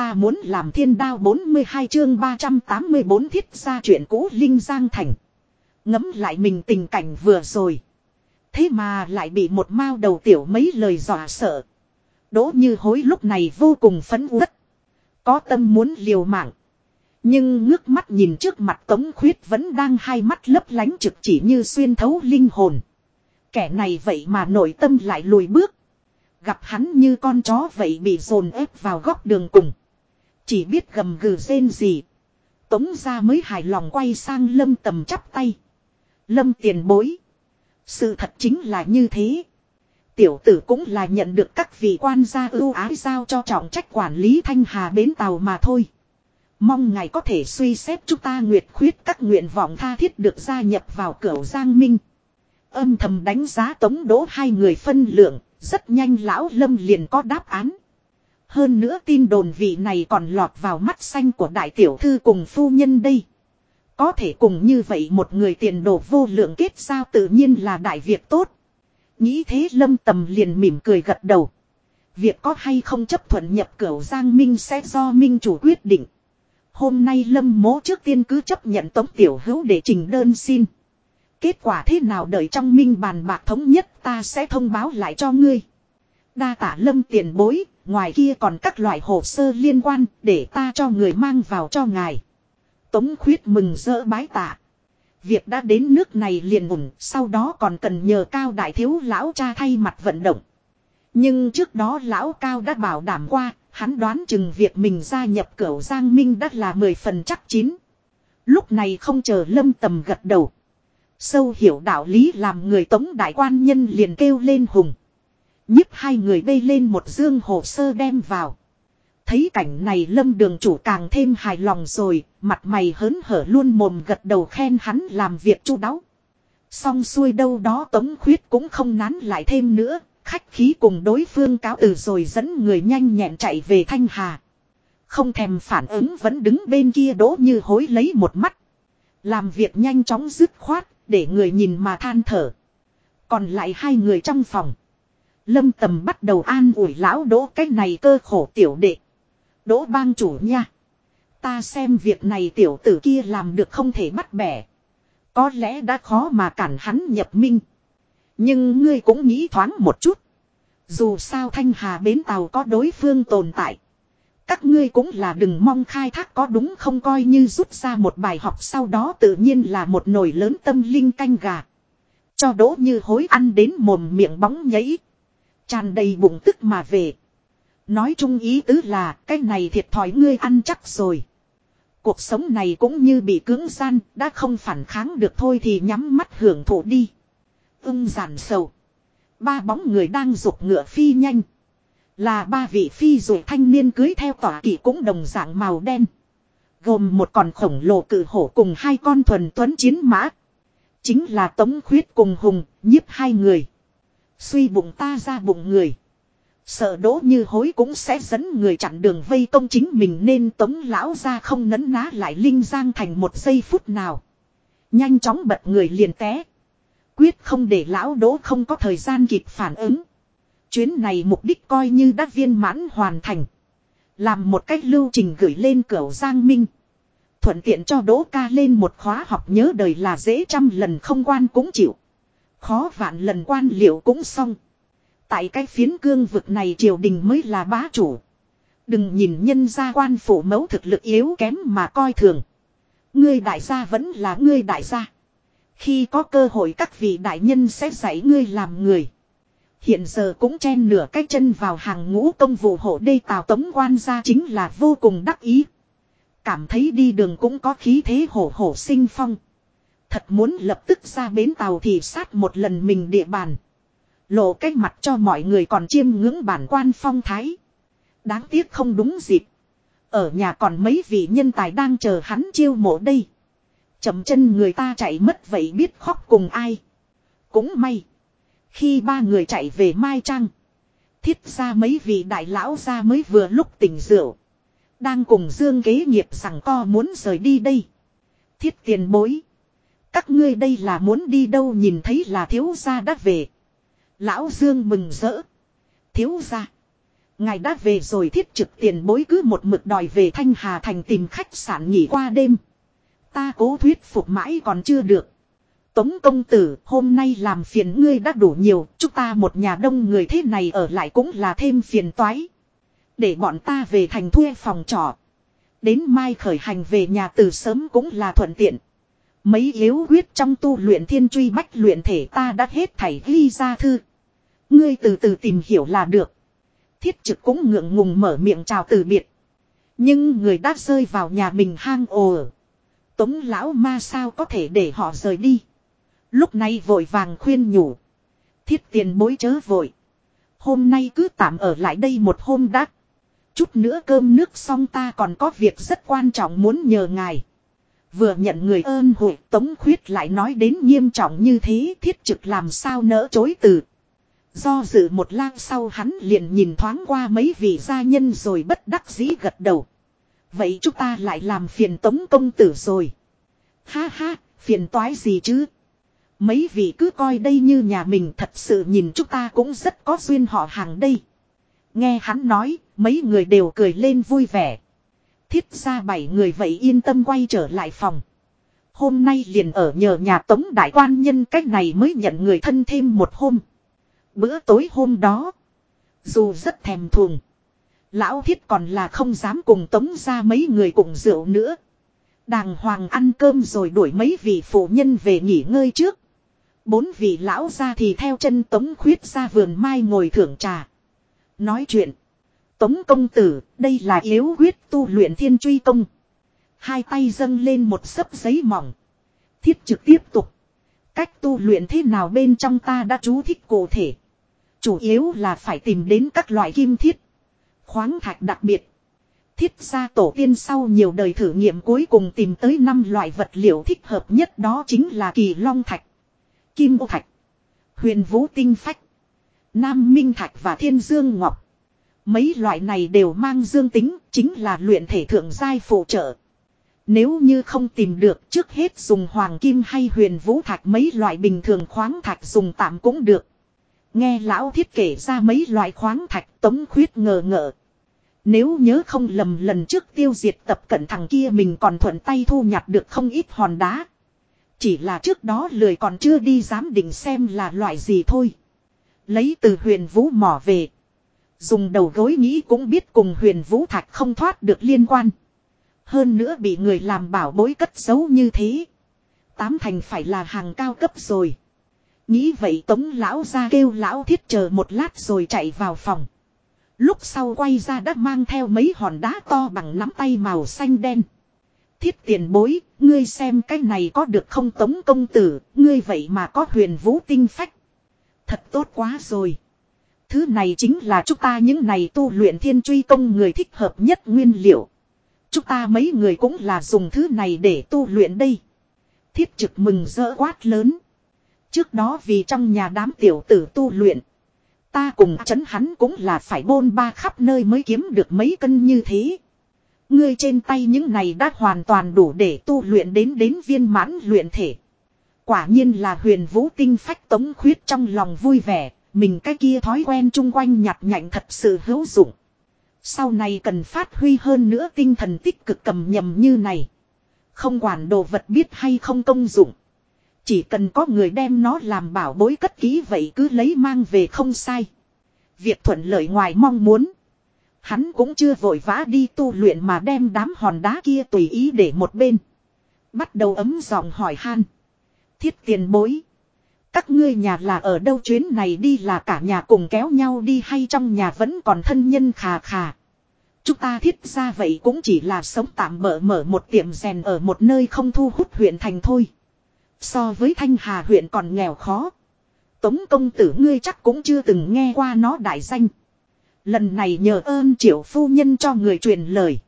ta muốn làm thiên đao 42 chương 384 thiết ra chuyện cũ Linh Giang Thành. Ngấm lại mình tình cảnh vừa rồi. Thế mà lại bị một mao đầu tiểu mấy lời dọa sợ. Đỗ như hối lúc này vô cùng phấn uất. Có tâm muốn liều mạng. Nhưng ngước mắt nhìn trước mặt Tống Khuyết vẫn đang hai mắt lấp lánh trực chỉ như xuyên thấu linh hồn. Kẻ này vậy mà nội tâm lại lùi bước. Gặp hắn như con chó vậy bị dồn ép vào góc đường cùng. Chỉ biết gầm gừ rên gì. Tống ra mới hài lòng quay sang lâm tầm chắp tay. Lâm tiền bối. Sự thật chính là như thế. Tiểu tử cũng là nhận được các vị quan gia ưu ái giao cho trọng trách quản lý thanh hà bến tàu mà thôi. Mong ngài có thể suy xét chúng ta nguyệt khuyết các nguyện vọng tha thiết được gia nhập vào cửa Giang Minh. Âm thầm đánh giá tống đỗ hai người phân lượng, rất nhanh lão lâm liền có đáp án. Hơn nữa tin đồn vị này còn lọt vào mắt xanh của đại tiểu thư cùng phu nhân đây. Có thể cùng như vậy một người tiền đồ vô lượng kết sao tự nhiên là đại việc tốt. Nghĩ thế lâm tầm liền mỉm cười gật đầu. Việc có hay không chấp thuận nhập cửu Giang Minh sẽ do Minh chủ quyết định. Hôm nay lâm mố trước tiên cứ chấp nhận tống tiểu hữu để trình đơn xin. Kết quả thế nào đợi trong minh bàn bạc thống nhất ta sẽ thông báo lại cho ngươi. Đa tả lâm tiền bối, ngoài kia còn các loại hồ sơ liên quan để ta cho người mang vào cho ngài. Tống khuyết mừng rỡ bái tạ. Việc đã đến nước này liền ủng, sau đó còn cần nhờ cao đại thiếu lão cha thay mặt vận động. Nhưng trước đó lão cao đã bảo đảm qua, hắn đoán chừng việc mình gia nhập cửu Giang Minh đã là mười phần chắc chín. Lúc này không chờ lâm tầm gật đầu. Sâu hiểu đạo lý làm người tống đại quan nhân liền kêu lên hùng nhíp hai người bê lên một dương hồ sơ đem vào. Thấy cảnh này lâm đường chủ càng thêm hài lòng rồi, mặt mày hớn hở luôn mồm gật đầu khen hắn làm việc chu đáo. Xong xuôi đâu đó tống khuyết cũng không nán lại thêm nữa, khách khí cùng đối phương cáo từ rồi dẫn người nhanh nhẹn chạy về Thanh Hà. Không thèm phản ứng vẫn đứng bên kia đỗ như hối lấy một mắt. Làm việc nhanh chóng dứt khoát, để người nhìn mà than thở. Còn lại hai người trong phòng. Lâm tầm bắt đầu an ủi lão đỗ cái này cơ khổ tiểu đệ. Đỗ bang chủ nha. Ta xem việc này tiểu tử kia làm được không thể bắt bẻ. Có lẽ đã khó mà cản hắn nhập minh. Nhưng ngươi cũng nghĩ thoáng một chút. Dù sao thanh hà bến tàu có đối phương tồn tại. Các ngươi cũng là đừng mong khai thác có đúng không coi như rút ra một bài học sau đó tự nhiên là một nồi lớn tâm linh canh gà. Cho đỗ như hối ăn đến mồm miệng bóng nhảy. Tràn đầy bụng tức mà về. Nói chung ý tứ là cái này thiệt thòi ngươi ăn chắc rồi. Cuộc sống này cũng như bị cưỡng gian, đã không phản kháng được thôi thì nhắm mắt hưởng thụ đi. Ưng giản sầu. Ba bóng người đang rục ngựa phi nhanh. Là ba vị phi rồi thanh niên cưới theo tỏa kỵ cũng đồng dạng màu đen. Gồm một con khổng lồ cự hổ cùng hai con thuần tuấn chiến mã. Chính là Tống Khuyết cùng Hùng, nhiếp hai người. Suy bụng ta ra bụng người. Sợ đỗ như hối cũng sẽ dẫn người chặn đường vây công chính mình nên tống lão ra không nấn ná lại Linh Giang thành một giây phút nào. Nhanh chóng bật người liền té. Quyết không để lão đỗ không có thời gian kịp phản ứng. Chuyến này mục đích coi như đã viên mãn hoàn thành. Làm một cách lưu trình gửi lên cửa Giang Minh. Thuận tiện cho Đỗ ca lên một khóa học nhớ đời là dễ trăm lần không quan cũng chịu. Khó vạn lần quan liệu cũng xong. Tại cái phiến cương vực này triều đình mới là bá chủ. Đừng nhìn nhân gia quan phủ mẫu thực lực yếu kém mà coi thường. Ngươi đại gia vẫn là ngươi đại gia. Khi có cơ hội các vị đại nhân sẽ dạy ngươi làm người. Hiện giờ cũng chen nửa cái chân vào hàng ngũ công vụ hộ đê tào tống quan gia chính là vô cùng đắc ý. Cảm thấy đi đường cũng có khí thế hổ hổ sinh phong. Thật muốn lập tức ra bến tàu thì sát một lần mình địa bàn. Lộ cách mặt cho mọi người còn chiêm ngưỡng bản quan phong thái. Đáng tiếc không đúng dịp. Ở nhà còn mấy vị nhân tài đang chờ hắn chiêu mộ đây. Chậm chân người ta chạy mất vậy biết khóc cùng ai. Cũng may. Khi ba người chạy về Mai Trang. Thiết ra mấy vị đại lão ra mới vừa lúc tỉnh rượu. Đang cùng Dương kế nghiệp rằng co muốn rời đi đây. Thiết tiền bối. Các ngươi đây là muốn đi đâu nhìn thấy là thiếu gia đã về. Lão Dương mừng rỡ. Thiếu gia. Ngài đã về rồi thiết trực tiền bối cứ một mực đòi về Thanh Hà Thành tìm khách sạn nghỉ qua đêm. Ta cố thuyết phục mãi còn chưa được. Tống công tử, hôm nay làm phiền ngươi đã đủ nhiều, chúng ta một nhà đông người thế này ở lại cũng là thêm phiền toái. Để bọn ta về thành thuê phòng trọ. Đến mai khởi hành về nhà từ sớm cũng là thuận tiện. Mấy yếu huyết trong tu luyện thiên truy bách luyện thể ta đã hết thảy ghi ra thư. Ngươi từ từ tìm hiểu là được. Thiết trực cũng ngượng ngùng mở miệng chào từ biệt. Nhưng người đã rơi vào nhà mình hang ồ. Tống lão ma sao có thể để họ rời đi. Lúc này vội vàng khuyên nhủ. Thiết tiền bối chớ vội. Hôm nay cứ tạm ở lại đây một hôm đã. Chút nữa cơm nước xong ta còn có việc rất quan trọng muốn nhờ ngài. Vừa nhận người ơn hội tống khuyết lại nói đến nghiêm trọng như thế thiết trực làm sao nỡ chối từ. Do dự một lang sau hắn liền nhìn thoáng qua mấy vị gia nhân rồi bất đắc dĩ gật đầu. Vậy chúng ta lại làm phiền tống công tử rồi. Ha ha, phiền toái gì chứ? Mấy vị cứ coi đây như nhà mình thật sự nhìn chúng ta cũng rất có duyên họ hàng đây. Nghe hắn nói, mấy người đều cười lên vui vẻ. Thiết ra bảy người vậy yên tâm quay trở lại phòng. Hôm nay liền ở nhờ nhà tống đại quan nhân cách này mới nhận người thân thêm một hôm. Bữa tối hôm đó, dù rất thèm thuồng, lão thiết còn là không dám cùng tống ra mấy người cùng rượu nữa. Đàng hoàng ăn cơm rồi đuổi mấy vị phụ nhân về nghỉ ngơi trước. Bốn vị lão ra thì theo chân tống khuyết ra vườn mai ngồi thưởng trà. Nói chuyện. Tống công tử, đây là yếu huyết tu luyện thiên truy công. Hai tay dâng lên một sấp giấy mỏng. Thiết trực tiếp tục. Cách tu luyện thế nào bên trong ta đã chú thích cụ thể. Chủ yếu là phải tìm đến các loại kim thiết. Khoáng thạch đặc biệt. Thiết ra tổ tiên sau nhiều đời thử nghiệm cuối cùng tìm tới 5 loại vật liệu thích hợp nhất đó chính là kỳ long thạch, kim ô thạch, huyền vũ tinh phách, nam minh thạch và thiên dương ngọc. Mấy loại này đều mang dương tính, chính là luyện thể thượng giai phụ trợ. Nếu như không tìm được trước hết dùng hoàng kim hay huyền vũ thạch mấy loại bình thường khoáng thạch dùng tạm cũng được. Nghe lão thiết kể ra mấy loại khoáng thạch tống khuyết ngờ ngợ. Nếu nhớ không lầm lần trước tiêu diệt tập cận thằng kia mình còn thuận tay thu nhặt được không ít hòn đá. Chỉ là trước đó lười còn chưa đi dám định xem là loại gì thôi. Lấy từ huyền vũ mỏ về. Dùng đầu gối nghĩ cũng biết cùng huyền vũ thạch không thoát được liên quan. Hơn nữa bị người làm bảo bối cất giấu như thế. Tám thành phải là hàng cao cấp rồi. Nghĩ vậy tống lão ra kêu lão thiết chờ một lát rồi chạy vào phòng. Lúc sau quay ra đã mang theo mấy hòn đá to bằng nắm tay màu xanh đen. Thiết tiền bối, ngươi xem cái này có được không tống công tử, ngươi vậy mà có huyền vũ tinh phách. Thật tốt quá rồi. Thứ này chính là chúng ta những này tu luyện thiên truy công người thích hợp nhất nguyên liệu. Chúng ta mấy người cũng là dùng thứ này để tu luyện đây. Thiết trực mừng rỡ quát lớn. Trước đó vì trong nhà đám tiểu tử tu luyện. Ta cùng chấn hắn cũng là phải bôn ba khắp nơi mới kiếm được mấy cân như thế. Ngươi trên tay những này đã hoàn toàn đủ để tu luyện đến đến viên mãn luyện thể. Quả nhiên là huyền vũ tinh phách tống khuyết trong lòng vui vẻ, mình cái kia thói quen chung quanh nhặt nhạnh thật sự hữu dụng. Sau này cần phát huy hơn nữa tinh thần tích cực cầm nhầm như này. Không quản đồ vật biết hay không công dụng. Chỉ cần có người đem nó làm bảo bối cất ký vậy cứ lấy mang về không sai. Việc thuận lợi ngoài mong muốn. Hắn cũng chưa vội vã đi tu luyện mà đem đám hòn đá kia tùy ý để một bên. Bắt đầu ấm giọng hỏi han. Thiết tiền bối. Các ngươi nhà là ở đâu chuyến này đi là cả nhà cùng kéo nhau đi hay trong nhà vẫn còn thân nhân khà khà. Chúng ta thiết ra vậy cũng chỉ là sống tạm bỡ mở một tiệm rèn ở một nơi không thu hút huyện thành thôi. So với Thanh Hà huyện còn nghèo khó. Tống công tử ngươi chắc cũng chưa từng nghe qua nó đại danh. Lần này nhờ ơn triệu phu nhân cho người truyền lời.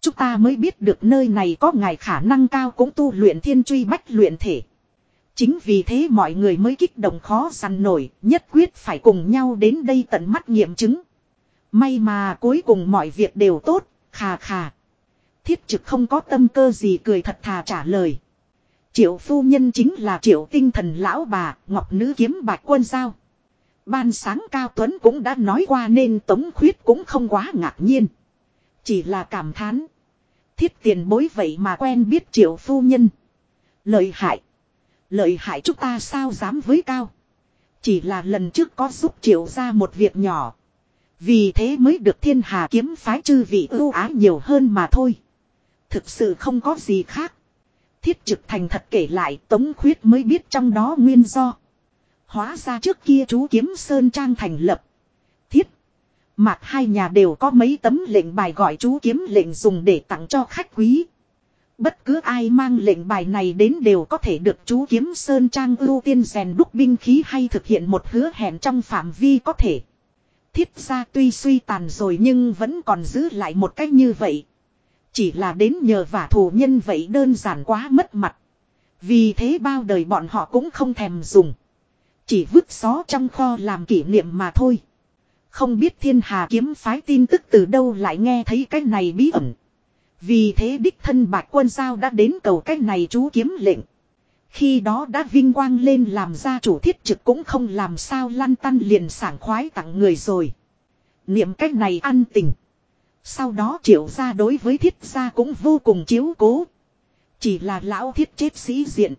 Chúng ta mới biết được nơi này có ngài khả năng cao cũng tu luyện thiên truy bách luyện thể. Chính vì thế mọi người mới kích động khó săn nổi, nhất quyết phải cùng nhau đến đây tận mắt nghiệm chứng. May mà cuối cùng mọi việc đều tốt, khà khà. Thiết trực không có tâm cơ gì cười thật thà trả lời. Triệu phu nhân chính là triệu tinh thần lão bà, ngọc nữ kiếm bạch quân sao Ban sáng Cao Tuấn cũng đã nói qua nên Tống Khuyết cũng không quá ngạc nhiên. Chỉ là cảm thán. Thiết tiền bối vậy mà quen biết triệu phu nhân. Lợi hại. Lợi hại chúng ta sao dám với Cao. Chỉ là lần trước có giúp triệu ra một việc nhỏ. Vì thế mới được thiên hà kiếm phái chư vị ưu ái nhiều hơn mà thôi. Thực sự không có gì khác. Thiết trực thành thật kể lại Tống Khuyết mới biết trong đó nguyên do. Hóa ra trước kia chú Kiếm Sơn Trang thành lập. Thiết. Mạc hai nhà đều có mấy tấm lệnh bài gọi chú kiếm lệnh dùng để tặng cho khách quý. Bất cứ ai mang lệnh bài này đến đều có thể được chú kiếm Sơn Trang ưu tiên rèn đúc binh khí hay thực hiện một hứa hẹn trong phạm vi có thể. Thiết ra tuy suy tàn rồi nhưng vẫn còn giữ lại một cách như vậy. Chỉ là đến nhờ vả thù nhân vậy đơn giản quá mất mặt. Vì thế bao đời bọn họ cũng không thèm dùng. Chỉ vứt xó trong kho làm kỷ niệm mà thôi. Không biết thiên hà kiếm phái tin tức từ đâu lại nghe thấy cái này bí ẩn. Vì thế đích thân bạch quân giao đã đến cầu cái này chú kiếm lệnh. Khi đó đã vinh quang lên làm ra chủ thiết trực cũng không làm sao lăn tăn liền sảng khoái tặng người rồi. Niệm cách này ăn tình. Sau đó triệu ra đối với thiết gia cũng vô cùng chiếu cố. Chỉ là lão thiết chết sĩ diện.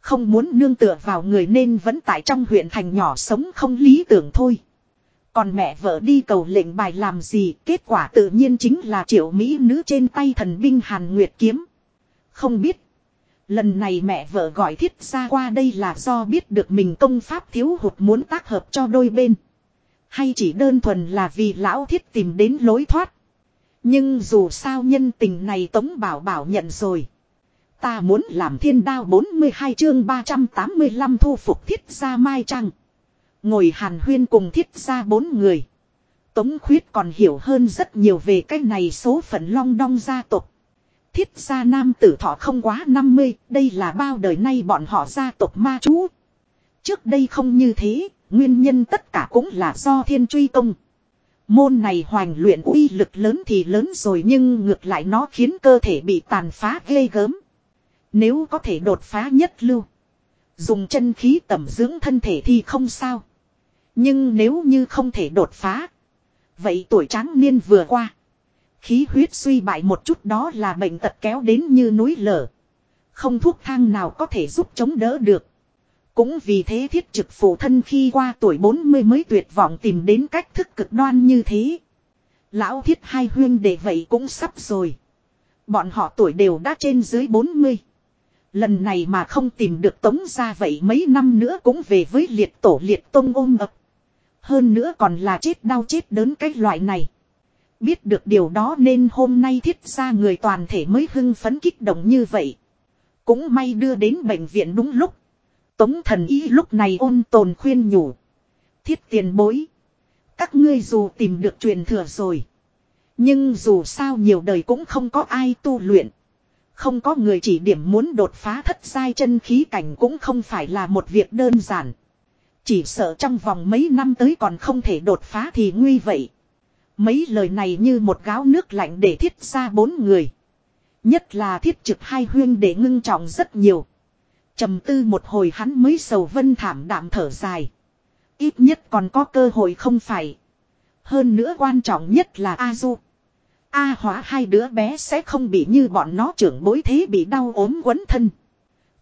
Không muốn nương tựa vào người nên vẫn tại trong huyện thành nhỏ sống không lý tưởng thôi. Còn mẹ vợ đi cầu lệnh bài làm gì kết quả tự nhiên chính là triệu mỹ nữ trên tay thần binh Hàn Nguyệt Kiếm. Không biết. Lần này mẹ vợ gọi thiết ra qua đây là do biết được mình công pháp thiếu hụt muốn tác hợp cho đôi bên. Hay chỉ đơn thuần là vì lão thiết tìm đến lối thoát. Nhưng dù sao nhân tình này Tống Bảo Bảo nhận rồi. Ta muốn làm thiên đao 42 chương 385 thu phục thiết gia Mai Trăng. Ngồi hàn huyên cùng thiết gia bốn người. Tống khuyết còn hiểu hơn rất nhiều về cái này số phận long đong gia tộc. Thiết gia nam tử thọ không quá 50, đây là bao đời nay bọn họ gia tộc ma chú. Trước đây không như thế, nguyên nhân tất cả cũng là do thiên truy công. Môn này hoành luyện uy lực lớn thì lớn rồi nhưng ngược lại nó khiến cơ thể bị tàn phá ghê gớm. Nếu có thể đột phá nhất lưu. Dùng chân khí tẩm dưỡng thân thể thì không sao. Nhưng nếu như không thể đột phá. Vậy tuổi tráng niên vừa qua. Khí huyết suy bại một chút đó là bệnh tật kéo đến như núi lở. Không thuốc thang nào có thể giúp chống đỡ được. Cũng vì thế thiết trực phụ thân khi qua tuổi 40 mới tuyệt vọng tìm đến cách thức cực đoan như thế. Lão thiết hai huyên để vậy cũng sắp rồi. Bọn họ tuổi đều đã trên dưới 40. Lần này mà không tìm được tống ra vậy mấy năm nữa cũng về với liệt tổ liệt tông ôm ập. Hơn nữa còn là chết đau chết đớn cái loại này. Biết được điều đó nên hôm nay thiết ra người toàn thể mới hưng phấn kích động như vậy. Cũng may đưa đến bệnh viện đúng lúc. Tống thần y lúc này ôn tồn khuyên nhủ. Thiết tiền bối. Các ngươi dù tìm được truyền thừa rồi. Nhưng dù sao nhiều đời cũng không có ai tu luyện. Không có người chỉ điểm muốn đột phá thất sai chân khí cảnh cũng không phải là một việc đơn giản. Chỉ sợ trong vòng mấy năm tới còn không thể đột phá thì nguy vậy. Mấy lời này như một gáo nước lạnh để thiết ra bốn người. Nhất là thiết trực hai huyên để ngưng trọng rất nhiều trầm tư một hồi hắn mới sầu vân thảm đạm thở dài. Ít nhất còn có cơ hội không phải. Hơn nữa quan trọng nhất là A Du. A hóa hai đứa bé sẽ không bị như bọn nó trưởng bối thế bị đau ốm quấn thân.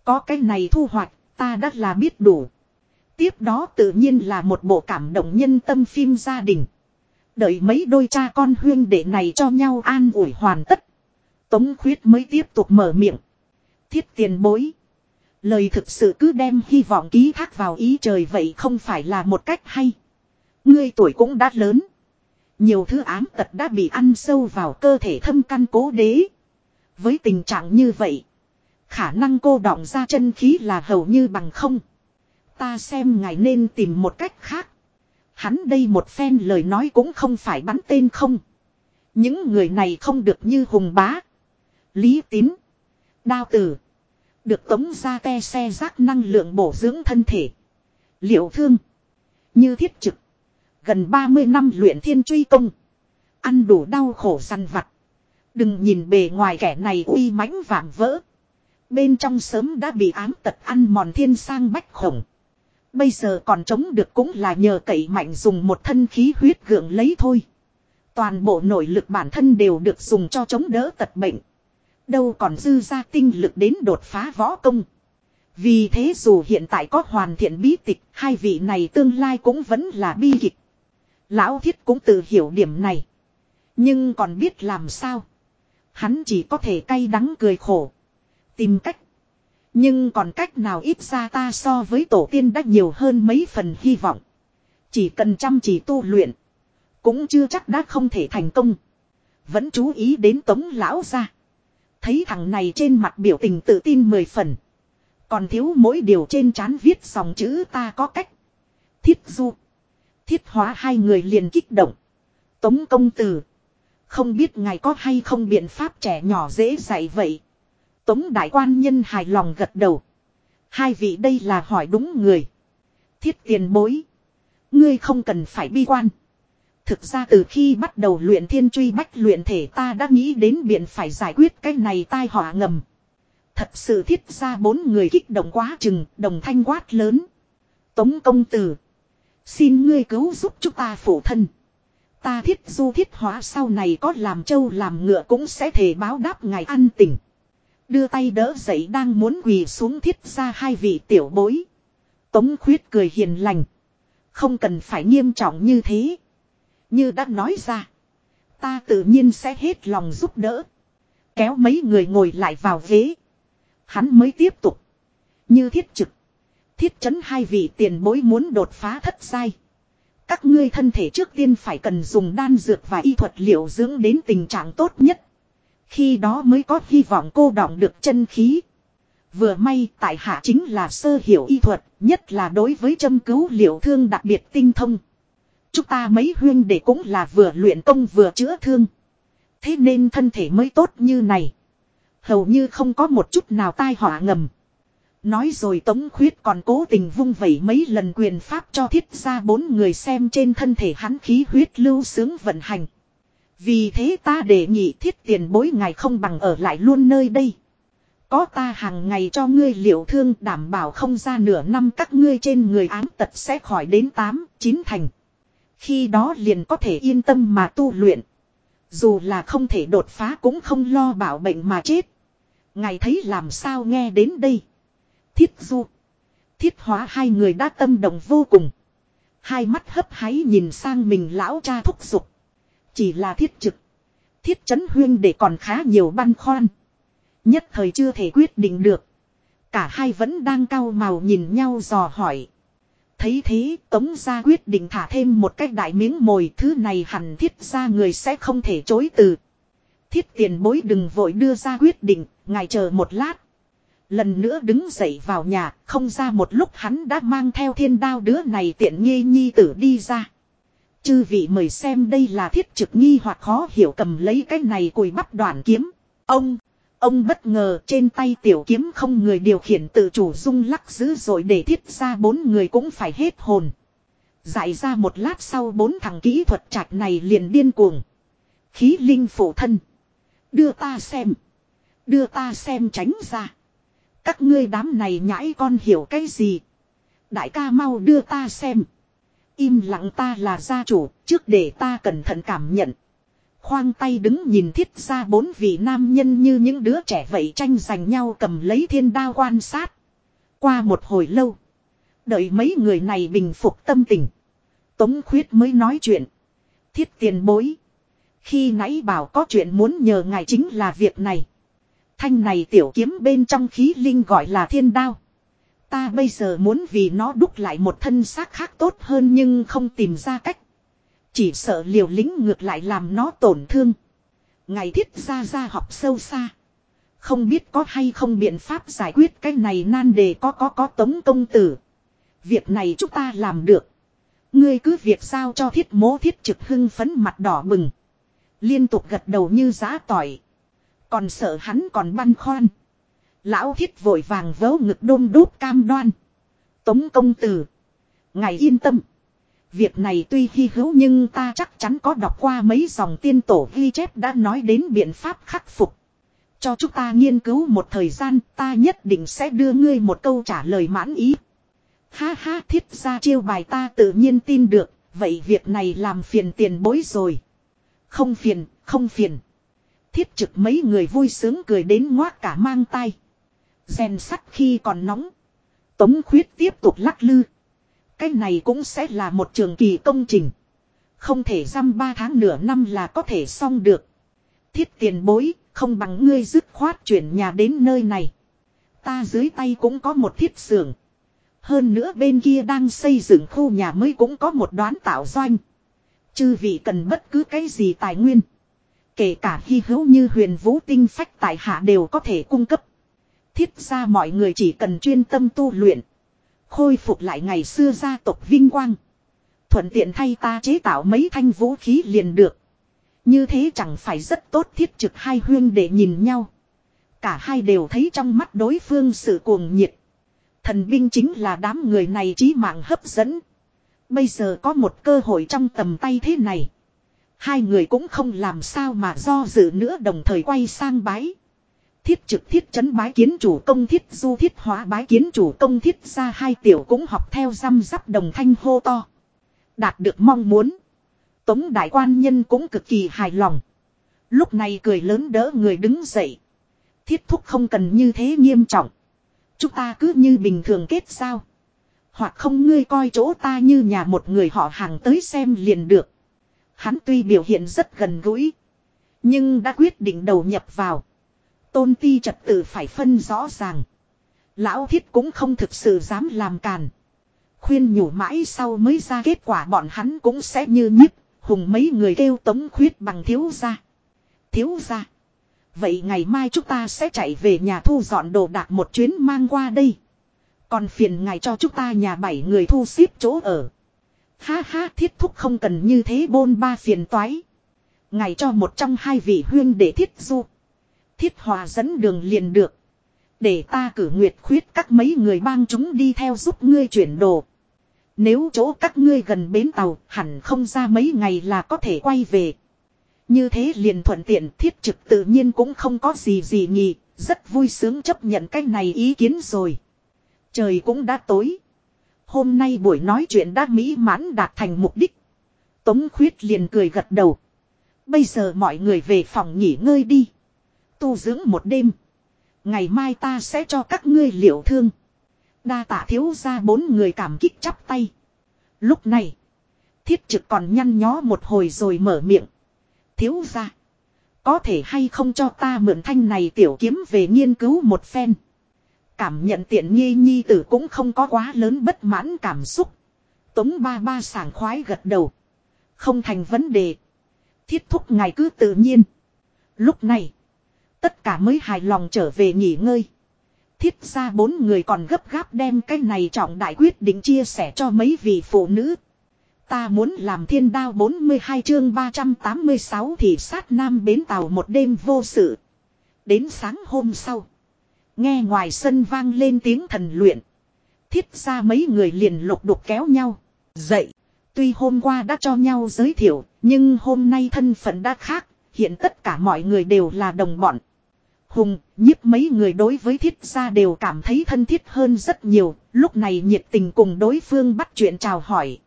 Có cái này thu hoạch, ta đã là biết đủ. Tiếp đó tự nhiên là một bộ cảm động nhân tâm phim gia đình. Đợi mấy đôi cha con huyên đệ này cho nhau an ủi hoàn tất. Tống khuyết mới tiếp tục mở miệng. Thiết tiền bối. Lời thực sự cứ đem hy vọng ký thác vào ý trời vậy không phải là một cách hay. Ngươi tuổi cũng đã lớn. Nhiều thứ ám tật đã bị ăn sâu vào cơ thể thâm căn cố đế. Với tình trạng như vậy. Khả năng cô đọng ra chân khí là hầu như bằng không. Ta xem ngài nên tìm một cách khác. Hắn đây một phen lời nói cũng không phải bắn tên không. Những người này không được như hùng bá. Lý tín. Đao tử. Được tống ra te xe rác năng lượng bổ dưỡng thân thể. Liệu thương. Như thiết trực. Gần 30 năm luyện thiên truy công. Ăn đủ đau khổ săn vặt. Đừng nhìn bề ngoài kẻ này uy mãnh vạm vỡ. Bên trong sớm đã bị ám tật ăn mòn thiên sang bách khổng. Bây giờ còn chống được cũng là nhờ cậy mạnh dùng một thân khí huyết gượng lấy thôi. Toàn bộ nội lực bản thân đều được dùng cho chống đỡ tật bệnh. Đâu còn dư ra tinh lực đến đột phá võ công. Vì thế dù hiện tại có hoàn thiện bí tịch, hai vị này tương lai cũng vẫn là bi kịch. Lão thiết cũng tự hiểu điểm này. Nhưng còn biết làm sao. Hắn chỉ có thể cay đắng cười khổ. Tìm cách. Nhưng còn cách nào ít ra ta so với tổ tiên đã nhiều hơn mấy phần hy vọng. Chỉ cần chăm chỉ tu luyện. Cũng chưa chắc đã không thể thành công. Vẫn chú ý đến tống lão ra. Thấy thằng này trên mặt biểu tình tự tin mười phần. Còn thiếu mỗi điều trên trán viết dòng chữ ta có cách. Thiết du. Thiết hóa hai người liền kích động. Tống công tử. Không biết ngài có hay không biện pháp trẻ nhỏ dễ dạy vậy. Tống đại quan nhân hài lòng gật đầu. Hai vị đây là hỏi đúng người. Thiết tiền bối. Ngươi không cần phải bi quan. Thực ra từ khi bắt đầu luyện thiên truy bách luyện thể ta đã nghĩ đến biện phải giải quyết cái này tai họa ngầm. Thật sự thiết ra bốn người kích động quá chừng, đồng thanh quát lớn. Tống công tử. Xin ngươi cứu giúp chúng ta phụ thân. Ta thiết du thiết hóa sau này có làm trâu làm ngựa cũng sẽ thể báo đáp ngài an tỉnh. Đưa tay đỡ dậy đang muốn quỳ xuống thiết ra hai vị tiểu bối. Tống khuyết cười hiền lành. Không cần phải nghiêm trọng như thế. Như đã nói ra. Ta tự nhiên sẽ hết lòng giúp đỡ. Kéo mấy người ngồi lại vào ghế. Hắn mới tiếp tục. Như thiết trực. Thiết chấn hai vị tiền bối muốn đột phá thất sai Các ngươi thân thể trước tiên phải cần dùng đan dược và y thuật liệu dưỡng đến tình trạng tốt nhất. Khi đó mới có hy vọng cô đọng được chân khí. Vừa may tại hạ chính là sơ hiểu y thuật, nhất là đối với châm cứu liệu thương đặc biệt tinh thông. Chúng ta mấy huyên để cũng là vừa luyện công vừa chữa thương. Thế nên thân thể mới tốt như này. Hầu như không có một chút nào tai họa ngầm. Nói rồi Tống Khuyết còn cố tình vung vẩy mấy lần quyền pháp cho thiết ra bốn người xem trên thân thể hắn khí huyết lưu sướng vận hành. Vì thế ta đề nghị thiết tiền bối ngài không bằng ở lại luôn nơi đây. Có ta hàng ngày cho ngươi liệu thương đảm bảo không ra nửa năm các ngươi trên người án tật sẽ khỏi đến 8, 9 thành. Khi đó liền có thể yên tâm mà tu luyện. Dù là không thể đột phá cũng không lo bảo bệnh mà chết. Ngài thấy làm sao nghe đến đây. Thiết du. Thiết hóa hai người đã tâm động vô cùng. Hai mắt hấp háy nhìn sang mình lão cha thúc giục. Chỉ là thiết trực. Thiết chấn huyên để còn khá nhiều băn khoăn. Nhất thời chưa thể quyết định được. Cả hai vẫn đang cao màu nhìn nhau dò hỏi. Thấy thế tống ra quyết định thả thêm một cách đại miếng mồi thứ này hẳn thiết ra người sẽ không thể chối từ. Thiết tiền bối đừng vội đưa ra quyết định, ngài chờ một lát. Lần nữa đứng dậy vào nhà, không ra một lúc hắn đã mang theo thiên đao đứa này tiện nghi nhi tử đi ra. Chư vị mời xem đây là thiết trực nghi hoặc khó hiểu cầm lấy cái này cùi bắt đoạn kiếm. Ông, ông bất ngờ trên tay tiểu kiếm không người điều khiển tự chủ rung lắc dữ rồi để thiết ra bốn người cũng phải hết hồn. Giải ra một lát sau bốn thằng kỹ thuật trạch này liền điên cuồng. Khí linh phổ thân. Đưa ta xem. Đưa ta xem tránh ra. Các ngươi đám này nhãi con hiểu cái gì. Đại ca mau đưa ta xem. Im lặng ta là gia chủ, trước để ta cẩn thận cảm nhận. Khoang tay đứng nhìn thiết ra bốn vị nam nhân như những đứa trẻ vậy tranh giành nhau cầm lấy thiên đao quan sát. Qua một hồi lâu. Đợi mấy người này bình phục tâm tình. Tống khuyết mới nói chuyện. Thiết tiền bối. Khi nãy bảo có chuyện muốn nhờ ngài chính là việc này. Thanh này tiểu kiếm bên trong khí linh gọi là thiên đao. Ta bây giờ muốn vì nó đúc lại một thân xác khác tốt hơn nhưng không tìm ra cách. Chỉ sợ liều lính ngược lại làm nó tổn thương. Ngày thiết ra ra học sâu xa. Không biết có hay không biện pháp giải quyết cái này nan đề có có có tống công tử. Việc này chúng ta làm được. Ngươi cứ việc sao cho thiết mố thiết trực hưng phấn mặt đỏ bừng. Liên tục gật đầu như giá tỏi. Còn sợ hắn còn băn khoăn. Lão thiết vội vàng vớ ngực đôm đốt cam đoan. Tống công tử. Ngài yên tâm. Việc này tuy hy hữu nhưng ta chắc chắn có đọc qua mấy dòng tiên tổ ghi chép đã nói đến biện pháp khắc phục. Cho chúng ta nghiên cứu một thời gian ta nhất định sẽ đưa ngươi một câu trả lời mãn ý. Ha ha thiết ra chiêu bài ta tự nhiên tin được, vậy việc này làm phiền tiền bối rồi. Không phiền, không phiền. Thiết trực mấy người vui sướng cười đến ngoác cả mang tay. Rèn sắt khi còn nóng. Tống khuyết tiếp tục lắc lư. Cái này cũng sẽ là một trường kỳ công trình. Không thể dăm ba tháng nửa năm là có thể xong được. Thiết tiền bối, không bằng ngươi dứt khoát chuyển nhà đến nơi này. Ta dưới tay cũng có một thiết xưởng. Hơn nữa bên kia đang xây dựng khu nhà mới cũng có một đoán tạo doanh. Chư vị cần bất cứ cái gì tài nguyên. Kể cả hy hữu như huyền vũ tinh phách tại hạ đều có thể cung cấp. Thiết ra mọi người chỉ cần chuyên tâm tu luyện. Khôi phục lại ngày xưa gia tộc vinh quang. Thuận tiện thay ta chế tạo mấy thanh vũ khí liền được. Như thế chẳng phải rất tốt thiết trực hai huyên để nhìn nhau. Cả hai đều thấy trong mắt đối phương sự cuồng nhiệt. Thần binh chính là đám người này trí mạng hấp dẫn. Bây giờ có một cơ hội trong tầm tay thế này. Hai người cũng không làm sao mà do dự nữa đồng thời quay sang bái. Thiết trực thiết chấn bái kiến chủ công thiết, du thiết hóa bái kiến chủ công thiết ra hai tiểu cũng học theo răm rắp đồng thanh hô to. Đạt được mong muốn. Tống đại quan nhân cũng cực kỳ hài lòng. Lúc này cười lớn đỡ người đứng dậy. Thiết thúc không cần như thế nghiêm trọng. Chúng ta cứ như bình thường kết sao Hoặc không ngươi coi chỗ ta như nhà một người họ hàng tới xem liền được. Hắn tuy biểu hiện rất gần gũi. Nhưng đã quyết định đầu nhập vào. Tôn ti trật tự phải phân rõ ràng. Lão thiết cũng không thực sự dám làm càn. Khuyên nhủ mãi sau mới ra kết quả bọn hắn cũng sẽ như nhíp, Hùng mấy người kêu tống khuyết bằng thiếu gia. Thiếu gia. Vậy ngày mai chúng ta sẽ chạy về nhà thu dọn đồ đạc một chuyến mang qua đây. Còn phiền ngài cho chúng ta nhà bảy người thu xếp chỗ ở. Ha ha thiết thúc không cần như thế bôn ba phiền toái. Ngài cho một trong hai vị huyên để thiết du. Thiết hòa dẫn đường liền được. Để ta cử nguyệt khuyết các mấy người bang chúng đi theo giúp ngươi chuyển đồ. Nếu chỗ các ngươi gần bến tàu hẳn không ra mấy ngày là có thể quay về. Như thế liền thuận tiện thiết trực tự nhiên cũng không có gì gì nhỉ, rất vui sướng chấp nhận cái này ý kiến rồi. Trời cũng đã tối. Hôm nay buổi nói chuyện đã mỹ mãn đạt thành mục đích. Tống khuyết liền cười gật đầu. Bây giờ mọi người về phòng nghỉ ngơi đi. Tu dưỡng một đêm. Ngày mai ta sẽ cho các ngươi liệu thương. Đa tạ thiếu ra bốn người cảm kích chắp tay. Lúc này. Thiết trực còn nhăn nhó một hồi rồi mở miệng. Thiếu ra. Có thể hay không cho ta mượn thanh này tiểu kiếm về nghiên cứu một phen. Cảm nhận tiện nghi nhi tử cũng không có quá lớn bất mãn cảm xúc. Tống ba ba sảng khoái gật đầu. Không thành vấn đề. Thiết thúc ngài cứ tự nhiên. Lúc này. Tất cả mới hài lòng trở về nghỉ ngơi. Thiết ra bốn người còn gấp gáp đem cái này trọng đại quyết định chia sẻ cho mấy vị phụ nữ. Ta muốn làm thiên đao 42 chương 386 thì sát nam bến tàu một đêm vô sự. Đến sáng hôm sau. Nghe ngoài sân vang lên tiếng thần luyện. Thiết ra mấy người liền lục đục kéo nhau. Dậy. Tuy hôm qua đã cho nhau giới thiệu. Nhưng hôm nay thân phận đã khác. Hiện tất cả mọi người đều là đồng bọn. Hùng, nhiếp mấy người đối với thiết gia đều cảm thấy thân thiết hơn rất nhiều. Lúc này nhiệt tình cùng đối phương bắt chuyện chào hỏi.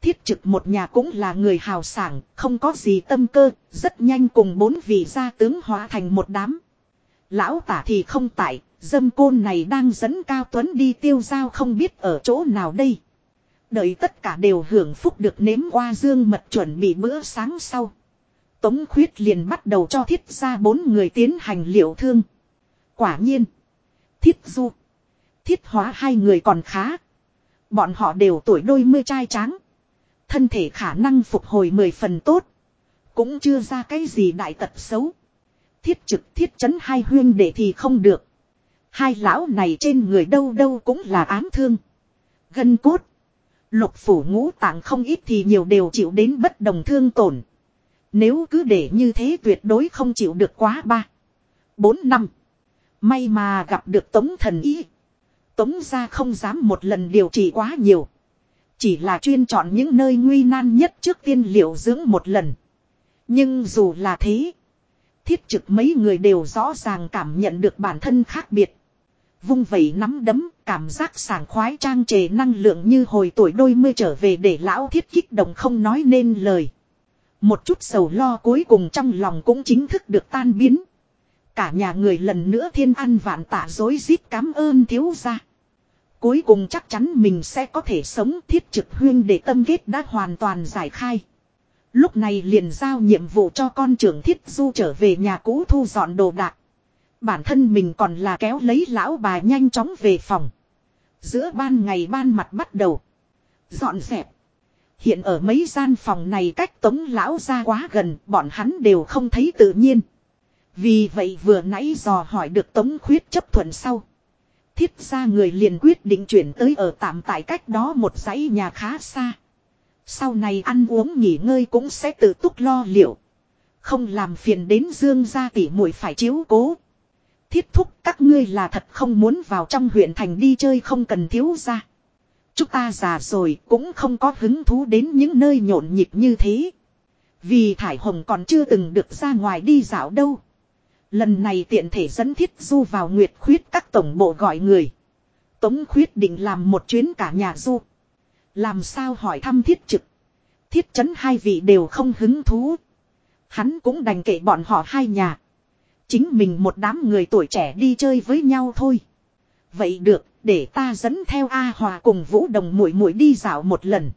Thiết trực một nhà cũng là người hào sảng, không có gì tâm cơ, rất nhanh cùng bốn vị gia tướng hóa thành một đám. Lão tả thì không tại, dâm côn này đang dẫn Cao Tuấn đi tiêu giao không biết ở chỗ nào đây. Đợi tất cả đều hưởng phúc được nếm qua dương mật chuẩn bị bữa sáng sau. Tống khuyết liền bắt đầu cho thiết ra bốn người tiến hành liệu thương. Quả nhiên. Thiết du. Thiết hóa hai người còn khá. Bọn họ đều tuổi đôi mươi trai tráng. Thân thể khả năng phục hồi mười phần tốt. Cũng chưa ra cái gì đại tật xấu. Thiết trực, thiết chấn hai huyên để thì không được. Hai lão này trên người đâu đâu cũng là ám thương. Gân cốt. Lục phủ ngũ tạng không ít thì nhiều đều chịu đến bất đồng thương tổn. Nếu cứ để như thế tuyệt đối không chịu được quá ba. Bốn năm. May mà gặp được tống thần ý. Tống ra không dám một lần điều trị quá nhiều. Chỉ là chuyên chọn những nơi nguy nan nhất trước tiên liệu dưỡng một lần. Nhưng dù là thế. Thiết trực mấy người đều rõ ràng cảm nhận được bản thân khác biệt. Vung vẩy nắm đấm, cảm giác sảng khoái trang trề năng lượng như hồi tuổi đôi mươi trở về để lão thiết kích động không nói nên lời. Một chút sầu lo cuối cùng trong lòng cũng chính thức được tan biến. Cả nhà người lần nữa thiên ăn vạn tạ dối rít cảm ơn thiếu gia. Cuối cùng chắc chắn mình sẽ có thể sống thiết trực huyên để tâm kết đã hoàn toàn giải khai. Lúc này liền giao nhiệm vụ cho con trưởng thiết du trở về nhà cũ thu dọn đồ đạc. Bản thân mình còn là kéo lấy lão bà nhanh chóng về phòng. Giữa ban ngày ban mặt bắt đầu. Dọn dẹp. Hiện ở mấy gian phòng này cách tống lão ra quá gần, bọn hắn đều không thấy tự nhiên. Vì vậy vừa nãy dò hỏi được tống khuyết chấp thuận sau. Thiết ra người liền quyết định chuyển tới ở tạm tại cách đó một dãy nhà khá xa. Sau này ăn uống nghỉ ngơi cũng sẽ tự túc lo liệu. Không làm phiền đến dương gia tỉ muội phải chiếu cố. Thiết thúc các ngươi là thật không muốn vào trong huyện thành đi chơi không cần thiếu ra. Chúng ta già rồi cũng không có hứng thú đến những nơi nhộn nhịp như thế. Vì Thải Hồng còn chưa từng được ra ngoài đi dạo đâu. Lần này tiện thể dẫn thiết du vào nguyệt khuyết các tổng bộ gọi người. Tống khuyết định làm một chuyến cả nhà du. Làm sao hỏi thăm thiết trực. Thiết chấn hai vị đều không hứng thú. Hắn cũng đành kệ bọn họ hai nhà. Chính mình một đám người tuổi trẻ đi chơi với nhau thôi. Vậy được, để ta dẫn theo A Hòa cùng Vũ Đồng muội muội đi dạo một lần.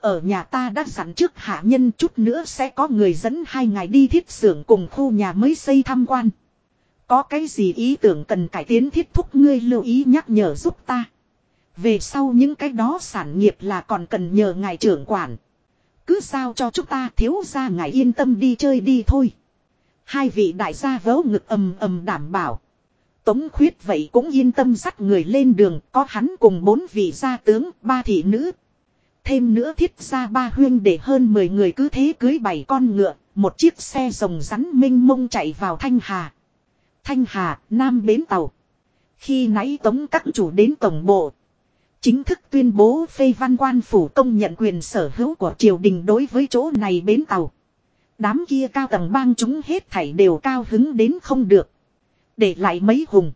Ở nhà ta đã sẵn trước hạ nhân chút nữa sẽ có người dẫn hai ngày đi thiết xưởng cùng khu nhà mới xây tham quan. Có cái gì ý tưởng cần cải tiến thiết thúc ngươi lưu ý nhắc nhở giúp ta. Về sau những cái đó sản nghiệp là còn cần nhờ ngài trưởng quản. Cứ sao cho chúng ta thiếu ra ngài yên tâm đi chơi đi thôi. Hai vị đại gia vớ ngực ầm ầm đảm bảo. Tống khuyết vậy cũng yên tâm dắt người lên đường, có hắn cùng bốn vị gia tướng, ba thị nữ. Thêm nữa thiết ra ba huyên để hơn 10 người cứ thế cưới bảy con ngựa, một chiếc xe rồng rắn minh mông chạy vào Thanh Hà. Thanh Hà, Nam Bến Tàu. Khi nãy tống các chủ đến tổng bộ. Chính thức tuyên bố phê văn quan phủ công nhận quyền sở hữu của triều đình đối với chỗ này bến tàu. Đám kia cao tầng bang chúng hết thảy đều cao hứng đến không được. Để lại mấy hùng.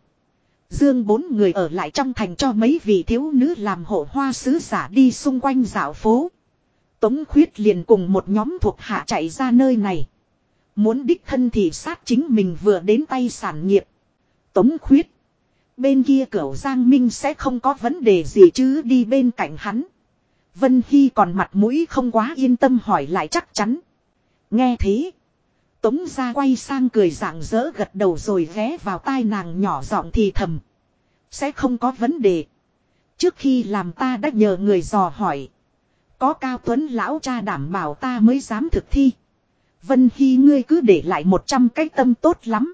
Dương bốn người ở lại trong thành cho mấy vị thiếu nữ làm hộ hoa sứ giả đi xung quanh dạo phố. Tống khuyết liền cùng một nhóm thuộc hạ chạy ra nơi này. Muốn đích thân thì sát chính mình vừa đến tay sản nghiệp. Tống khuyết. Bên kia cửu Giang Minh sẽ không có vấn đề gì chứ đi bên cạnh hắn. Vân Hy còn mặt mũi không quá yên tâm hỏi lại chắc chắn. Nghe thế. Tống ra quay sang cười rạng rỡ gật đầu rồi ghé vào tai nàng nhỏ giọng thì thầm. Sẽ không có vấn đề. Trước khi làm ta đã nhờ người dò hỏi. Có cao tuấn lão cha đảm bảo ta mới dám thực thi. Vân Hy ngươi cứ để lại một trăm cái tâm tốt lắm.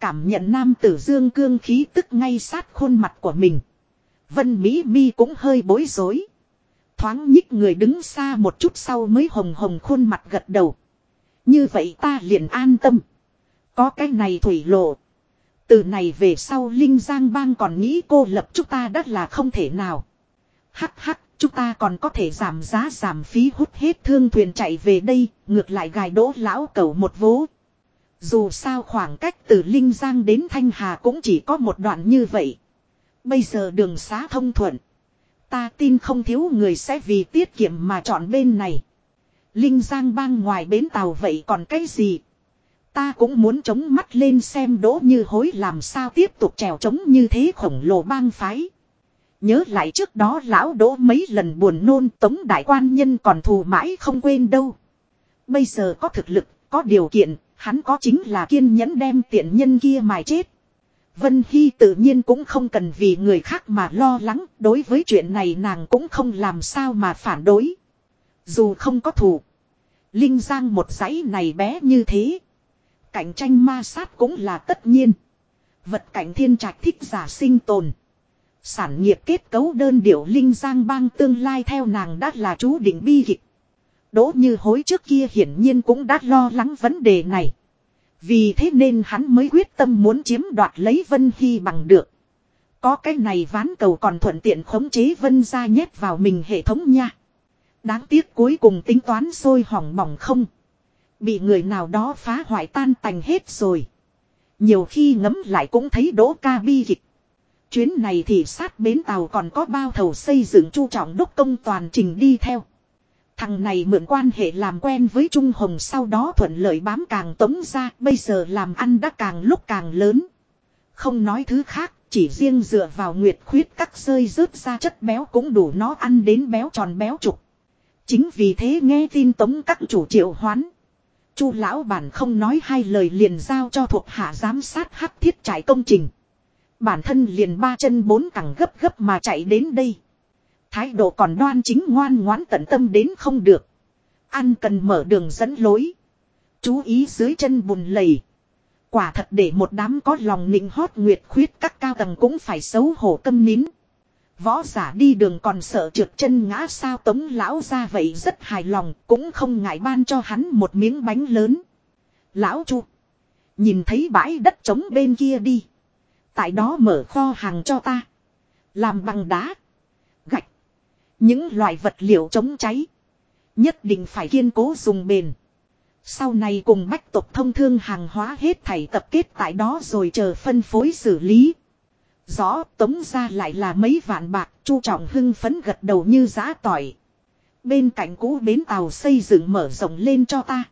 Cảm nhận nam tử dương cương khí tức ngay sát khuôn mặt của mình. Vân Mỹ Mi cũng hơi bối rối. Thoáng nhích người đứng xa một chút sau mới hồng hồng khuôn mặt gật đầu. Như vậy ta liền an tâm. Có cái này thủy lộ. Từ này về sau Linh Giang Bang còn nghĩ cô lập chúng ta đất là không thể nào. Hắc hắc, chúng ta còn có thể giảm giá giảm phí hút hết thương thuyền chạy về đây, ngược lại gài đỗ lão cầu một vố. Dù sao khoảng cách từ Linh Giang đến Thanh Hà cũng chỉ có một đoạn như vậy. Bây giờ đường xá thông thuận. Ta tin không thiếu người sẽ vì tiết kiệm mà chọn bên này. Linh Giang bang ngoài bến tàu vậy còn cái gì? Ta cũng muốn chống mắt lên xem đỗ như hối làm sao tiếp tục trèo trống như thế khổng lồ bang phái. Nhớ lại trước đó lão đỗ mấy lần buồn nôn tống đại quan nhân còn thù mãi không quên đâu. Bây giờ có thực lực, có điều kiện, hắn có chính là kiên nhẫn đem tiện nhân kia mài chết. Vân Hy tự nhiên cũng không cần vì người khác mà lo lắng, đối với chuyện này nàng cũng không làm sao mà phản đối. Dù không có thủ Linh Giang một dãy này bé như thế. Cạnh tranh ma sát cũng là tất nhiên. Vật cảnh thiên trạch thích giả sinh tồn. Sản nghiệp kết cấu đơn điệu Linh Giang bang tương lai theo nàng đã là chú định bi kịch. Đỗ như hối trước kia hiển nhiên cũng đã lo lắng vấn đề này. Vì thế nên hắn mới quyết tâm muốn chiếm đoạt lấy Vân Hy bằng được. Có cái này ván cầu còn thuận tiện khống chế Vân ra nhét vào mình hệ thống nha. Đáng tiếc cuối cùng tính toán sôi hỏng bỏng không. Bị người nào đó phá hoại tan tành hết rồi. Nhiều khi ngấm lại cũng thấy đỗ ca bi kịch. Chuyến này thì sát bến tàu còn có bao thầu xây dựng chu trọng đốc công toàn trình đi theo. Thằng này mượn quan hệ làm quen với Trung Hồng sau đó thuận lợi bám càng tống ra, bây giờ làm ăn đã càng lúc càng lớn. Không nói thứ khác, chỉ riêng dựa vào nguyệt khuyết cắt rơi rớt ra chất béo cũng đủ nó ăn đến béo tròn béo trục. Chính vì thế nghe tin tống các chủ triệu hoán. Chu lão bản không nói hai lời liền giao cho thuộc hạ giám sát hắc thiết trải công trình. Bản thân liền ba chân bốn cẳng gấp gấp mà chạy đến đây. Thái độ còn đoan chính ngoan ngoãn tận tâm đến không được. Ăn cần mở đường dẫn lối. Chú ý dưới chân bùn lầy. Quả thật để một đám có lòng nịnh hót nguyệt khuyết các cao tầng cũng phải xấu hổ câm nín. Võ giả đi đường còn sợ trượt chân ngã sao tống lão ra vậy rất hài lòng, cũng không ngại ban cho hắn một miếng bánh lớn. Lão chu. Nhìn thấy bãi đất trống bên kia đi. Tại đó mở kho hàng cho ta. Làm bằng đá. Gạch. Những loại vật liệu chống cháy. Nhất định phải kiên cố dùng bền. Sau này cùng bách tộc thông thương hàng hóa hết thảy tập kết tại đó rồi chờ phân phối xử lý. Rõ tống ra lại là mấy vạn bạc, chu trọng hưng phấn gật đầu như giá tỏi. Bên cạnh cũ bến tàu xây dựng mở rộng lên cho ta.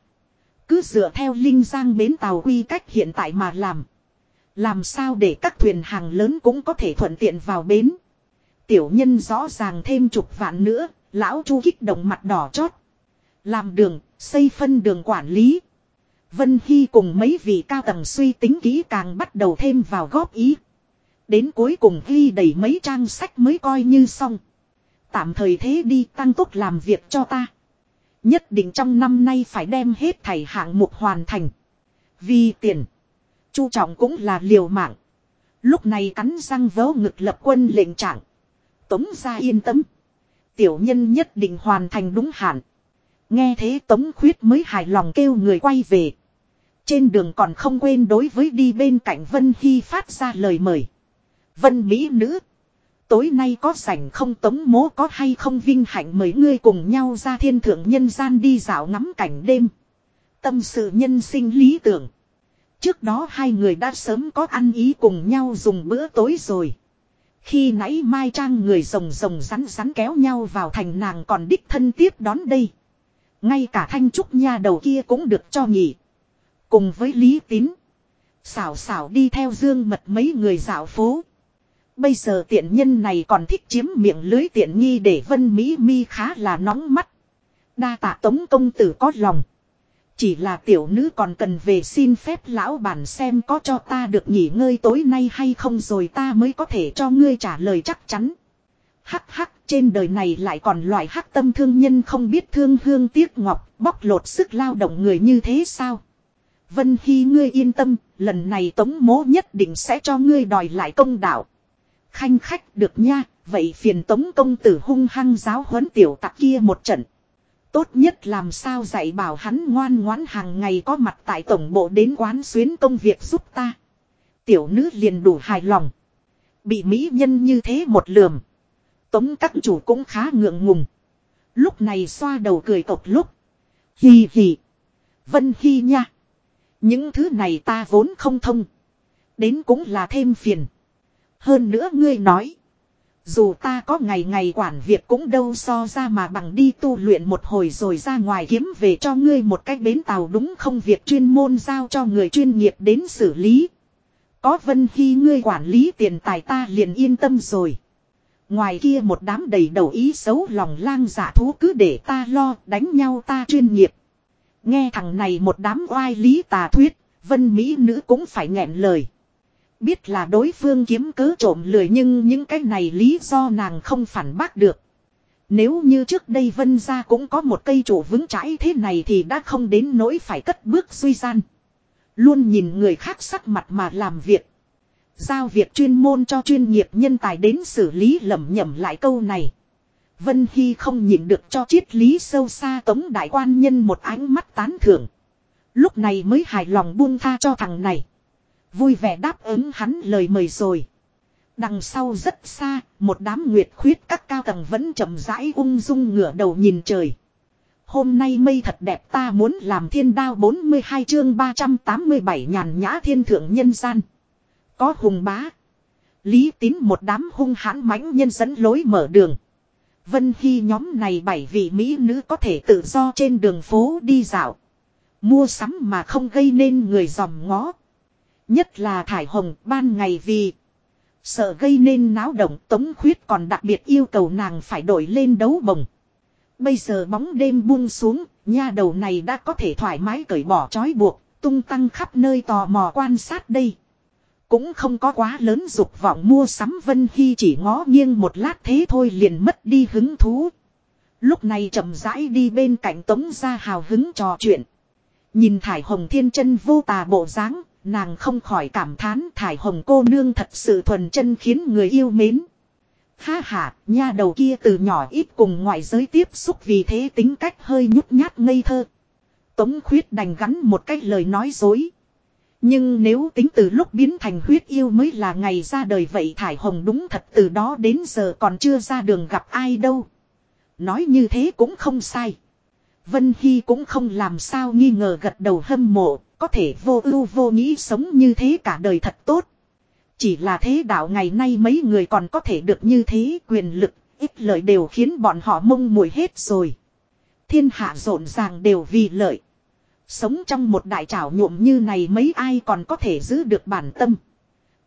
Cứ dựa theo linh giang bến tàu quy cách hiện tại mà làm. Làm sao để các thuyền hàng lớn cũng có thể thuận tiện vào bến. Tiểu nhân rõ ràng thêm chục vạn nữa, lão chu kích động mặt đỏ chót. Làm đường, xây phân đường quản lý. Vân Hy cùng mấy vị cao tầng suy tính kỹ càng bắt đầu thêm vào góp ý. Đến cuối cùng ghi đầy mấy trang sách mới coi như xong. Tạm thời thế đi, tăng tốc làm việc cho ta. Nhất định trong năm nay phải đem hết thảy hạng mục hoàn thành. Vì tiền. Chu trọng cũng là liều mạng. Lúc này cắn răng vớ ngực lập quân lệnh trạng. Tống ra yên tâm. Tiểu nhân nhất định hoàn thành đúng hạn. Nghe thế Tống Khuyết mới hài lòng kêu người quay về. Trên đường còn không quên đối với đi bên cạnh Vân Hy phát ra lời mời. Vân Mỹ nữ. Tối nay có rảnh không tống mố có hay không vinh hạnh mời ngươi cùng nhau ra thiên thượng nhân gian đi dạo ngắm cảnh đêm. Tâm sự nhân sinh lý tưởng. Trước đó hai người đã sớm có ăn ý cùng nhau dùng bữa tối rồi. Khi nãy Mai Trang người rồng rồng rắn rắn kéo nhau vào thành nàng còn đích thân tiếp đón đây. Ngay cả thanh trúc nha đầu kia cũng được cho nghỉ Cùng với Lý Tín. Xảo xảo đi theo dương mật mấy người dạo phố. Bây giờ tiện nhân này còn thích chiếm miệng lưới tiện nghi để vân Mỹ mi khá là nóng mắt. Đa tạ tống công tử có lòng. Chỉ là tiểu nữ còn cần về xin phép lão bản xem có cho ta được nghỉ ngơi tối nay hay không rồi ta mới có thể cho ngươi trả lời chắc chắn. Hắc hắc trên đời này lại còn loại hắc tâm thương nhân không biết thương hương tiếc ngọc bóc lột sức lao động người như thế sao. Vân Hy ngươi yên tâm, lần này tống mố nhất định sẽ cho ngươi đòi lại công đạo. Khanh khách được nha, vậy phiền tống công tử hung hăng giáo huấn tiểu tặc kia một trận. Tốt nhất làm sao dạy bảo hắn ngoan ngoãn hàng ngày có mặt tại tổng bộ đến quán xuyến công việc giúp ta. Tiểu nữ liền đủ hài lòng. Bị mỹ nhân như thế một lườm. Tống các chủ cũng khá ngượng ngùng. Lúc này xoa đầu cười tột lúc. Hì hì. Vân hi nha. Những thứ này ta vốn không thông. Đến cũng là thêm phiền. Hơn nữa ngươi nói. Dù ta có ngày ngày quản việc cũng đâu so ra mà bằng đi tu luyện một hồi rồi ra ngoài kiếm về cho ngươi một cách bến tàu đúng không việc chuyên môn giao cho người chuyên nghiệp đến xử lý. Có vân khi ngươi quản lý tiền tài ta liền yên tâm rồi. Ngoài kia một đám đầy đầu ý xấu lòng lang dạ thú cứ để ta lo đánh nhau ta chuyên nghiệp. Nghe thằng này một đám oai lý tà thuyết, vân mỹ nữ cũng phải nghẹn lời. Biết là đối phương kiếm cớ trộm lười nhưng những cái này lý do nàng không phản bác được. Nếu như trước đây vân gia cũng có một cây trụ vững chãi thế này thì đã không đến nỗi phải cất bước suy gian. Luôn nhìn người khác sắc mặt mà làm việc. Giao việc chuyên môn cho chuyên nghiệp nhân tài đến xử lý lầm nhầm lại câu này. Vân Hy không nhìn được cho triết lý sâu xa tống đại quan nhân một ánh mắt tán thưởng. Lúc này mới hài lòng buông tha cho thằng này. Vui vẻ đáp ứng hắn lời mời rồi. Đằng sau rất xa, một đám nguyệt khuyết các cao tầng vẫn chậm rãi ung dung ngửa đầu nhìn trời. Hôm nay mây thật đẹp ta muốn làm thiên đao 42 chương 387 nhàn nhã thiên thượng nhân gian. Có hùng bá. Lý tín một đám hung hãn mãnh nhân dẫn lối mở đường. Vân Hy nhóm này bảy vị mỹ nữ có thể tự do trên đường phố đi dạo. Mua sắm mà không gây nên người dòm ngó. Nhất là Thải Hồng ban ngày vì Sợ gây nên náo động Tống Khuyết còn đặc biệt yêu cầu nàng phải đổi lên đấu bồng. Bây giờ bóng đêm buông xuống, nha đầu này đã có thể thoải mái cởi bỏ trói buộc, tung tăng khắp nơi tò mò quan sát đây. Cũng không có quá lớn dục vọng mua sắm Vân Hy chỉ ngó nghiêng một lát thế thôi liền mất đi hứng thú. Lúc này chậm rãi đi bên cạnh Tống ra hào hứng trò chuyện. Nhìn Thải Hồng Thiên chân vô tà bộ dáng nàng không khỏi cảm thán Thải Hồng cô nương thật sự thuần chân khiến người yêu mến. Ha ha, nha đầu kia từ nhỏ ít cùng ngoại giới tiếp xúc vì thế tính cách hơi nhút nhát ngây thơ. Tống khuyết đành gắn một cái lời nói dối. Nhưng nếu tính từ lúc biến thành huyết yêu mới là ngày ra đời vậy Thải Hồng đúng thật từ đó đến giờ còn chưa ra đường gặp ai đâu. Nói như thế cũng không sai. Vân Hy cũng không làm sao nghi ngờ gật đầu hâm mộ, có thể vô ưu vô nghĩ sống như thế cả đời thật tốt. Chỉ là thế đạo ngày nay mấy người còn có thể được như thế quyền lực, ít lợi đều khiến bọn họ mông mùi hết rồi. Thiên hạ rộn ràng đều vì lợi. Sống trong một đại trảo nhuộm như này mấy ai còn có thể giữ được bản tâm.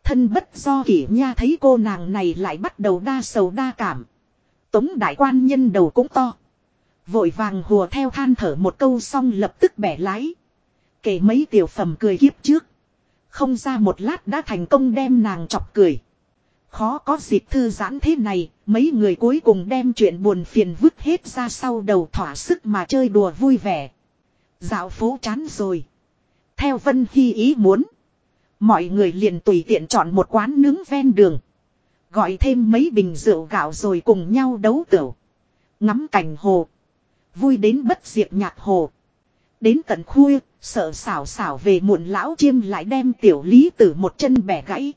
Thân bất do kỷ nha thấy cô nàng này lại bắt đầu đa sầu đa cảm. Tống đại quan nhân đầu cũng to. Vội vàng hùa theo than thở một câu xong lập tức bẻ lái. Kể mấy tiểu phẩm cười kiếp trước. Không ra một lát đã thành công đem nàng chọc cười. Khó có dịp thư giãn thế này, mấy người cuối cùng đem chuyện buồn phiền vứt hết ra sau đầu thỏa sức mà chơi đùa vui vẻ. Dạo phố chán rồi. Theo Vân Hy ý muốn. Mọi người liền tùy tiện chọn một quán nướng ven đường. Gọi thêm mấy bình rượu gạo rồi cùng nhau đấu tửu. Ngắm cảnh hồ. Vui đến bất diệt nhạc hồ. Đến tận khuya, sợ xảo xảo về muộn lão chiêm lại đem tiểu lý tử một chân bẻ gãy.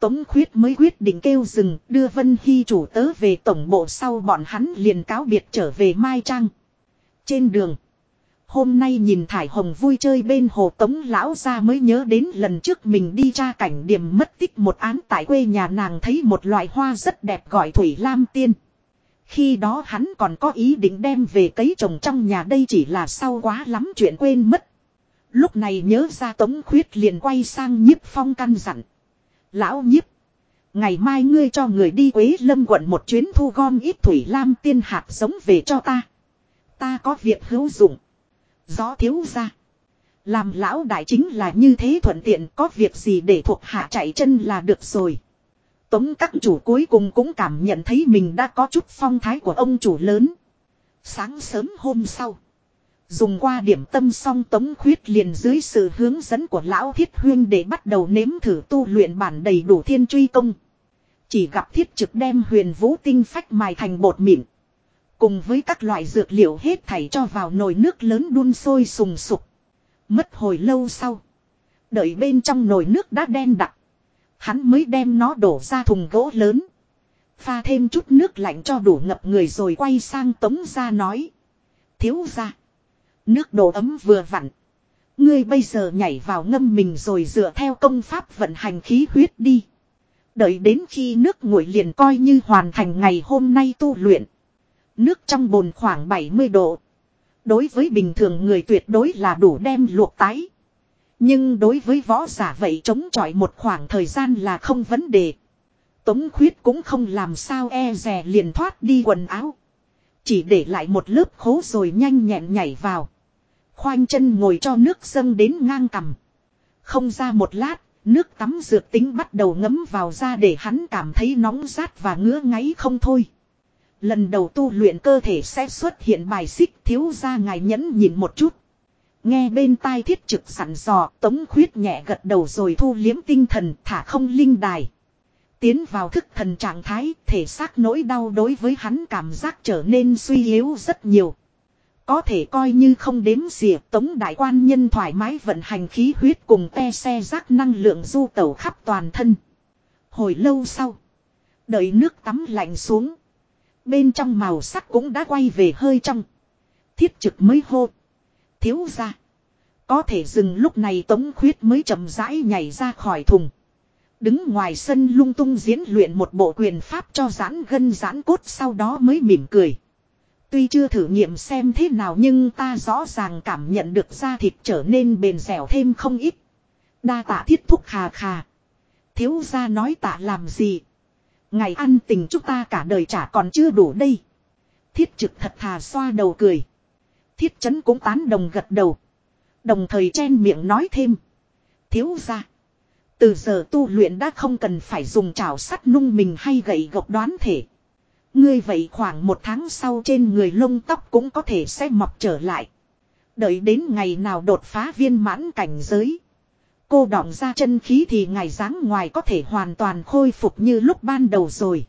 Tống khuyết mới quyết định kêu dừng, đưa Vân Hy chủ tớ về tổng bộ sau bọn hắn liền cáo biệt trở về Mai Trang. Trên đường, hôm nay nhìn Thải Hồng vui chơi bên hồ Tống lão ra mới nhớ đến lần trước mình đi tra cảnh điểm mất tích một án tại quê nhà nàng thấy một loại hoa rất đẹp gọi Thủy Lam Tiên. Khi đó hắn còn có ý định đem về cấy trồng trong nhà đây chỉ là sau quá lắm chuyện quên mất. Lúc này nhớ ra Tống Khuyết liền quay sang nhiếp phong căn dặn. Lão nhiếp. Ngày mai ngươi cho người đi Quế Lâm quận một chuyến thu gom ít thủy lam tiên hạt giống về cho ta. Ta có việc hữu dụng. Gió thiếu ra. Làm lão đại chính là như thế thuận tiện, có việc gì để thuộc hạ chạy chân là được rồi. Tống các chủ cuối cùng cũng cảm nhận thấy mình đã có chút phong thái của ông chủ lớn. Sáng sớm hôm sau. Dùng qua điểm tâm song tống khuyết liền dưới sự hướng dẫn của lão thiết huyên để bắt đầu nếm thử tu luyện bản đầy đủ thiên truy công. Chỉ gặp thiết trực đem huyền vũ tinh phách mài thành bột mịn. Cùng với các loại dược liệu hết thảy cho vào nồi nước lớn đun sôi sùng sục. Mất hồi lâu sau. Đợi bên trong nồi nước đã đen đặc. Hắn mới đem nó đổ ra thùng gỗ lớn. Pha thêm chút nước lạnh cho đủ ngập người rồi quay sang tống ra nói. Thiếu ra. Nước đổ ấm vừa vặn. Ngươi bây giờ nhảy vào ngâm mình rồi dựa theo công pháp vận hành khí huyết đi. Đợi đến khi nước nguội liền coi như hoàn thành ngày hôm nay tu luyện. Nước trong bồn khoảng 70 độ. Đối với bình thường người tuyệt đối là đủ đem luộc tái. Nhưng đối với võ giả vậy chống chọi một khoảng thời gian là không vấn đề. Tống khuyết cũng không làm sao e rè liền thoát đi quần áo. Chỉ để lại một lớp khố rồi nhanh nhẹn nhảy vào. Khoanh chân ngồi cho nước dâng đến ngang cằm. Không ra một lát, nước tắm dược tính bắt đầu ngấm vào da để hắn cảm thấy nóng rát và ngứa ngáy không thôi. Lần đầu tu luyện cơ thể sẽ xuất hiện bài xích thiếu ra ngài nhẫn nhìn một chút. Nghe bên tai thiết trực sẵn dò, tống khuyết nhẹ gật đầu rồi thu liếm tinh thần, thả không linh đài. Tiến vào thức thần trạng thái, thể xác nỗi đau đối với hắn cảm giác trở nên suy yếu rất nhiều. Có thể coi như không đếm xỉa, tống đại quan nhân thoải mái vận hành khí huyết cùng te xe rác năng lượng du tẩu khắp toàn thân. Hồi lâu sau. Đợi nước tắm lạnh xuống. Bên trong màu sắc cũng đã quay về hơi trong. Thiết trực mới hô. Thiếu ra. Có thể dừng lúc này tống khuyết mới chậm rãi nhảy ra khỏi thùng. Đứng ngoài sân lung tung diễn luyện một bộ quyền pháp cho giãn gân giãn cốt sau đó mới mỉm cười. Tuy chưa thử nghiệm xem thế nào nhưng ta rõ ràng cảm nhận được da thịt trở nên bền dẻo thêm không ít. Đa tạ thiết thúc khà khà. Thiếu gia nói tạ làm gì. Ngày ăn tình chúng ta cả đời chả còn chưa đủ đây. Thiết trực thật thà xoa đầu cười. Thiết chấn cũng tán đồng gật đầu. Đồng thời chen miệng nói thêm. Thiếu gia. Từ giờ tu luyện đã không cần phải dùng chảo sắt nung mình hay gậy gộc đoán thể. Ngươi vậy khoảng một tháng sau trên người lông tóc cũng có thể sẽ mọc trở lại. Đợi đến ngày nào đột phá viên mãn cảnh giới. Cô đọng ra chân khí thì ngày dáng ngoài có thể hoàn toàn khôi phục như lúc ban đầu rồi.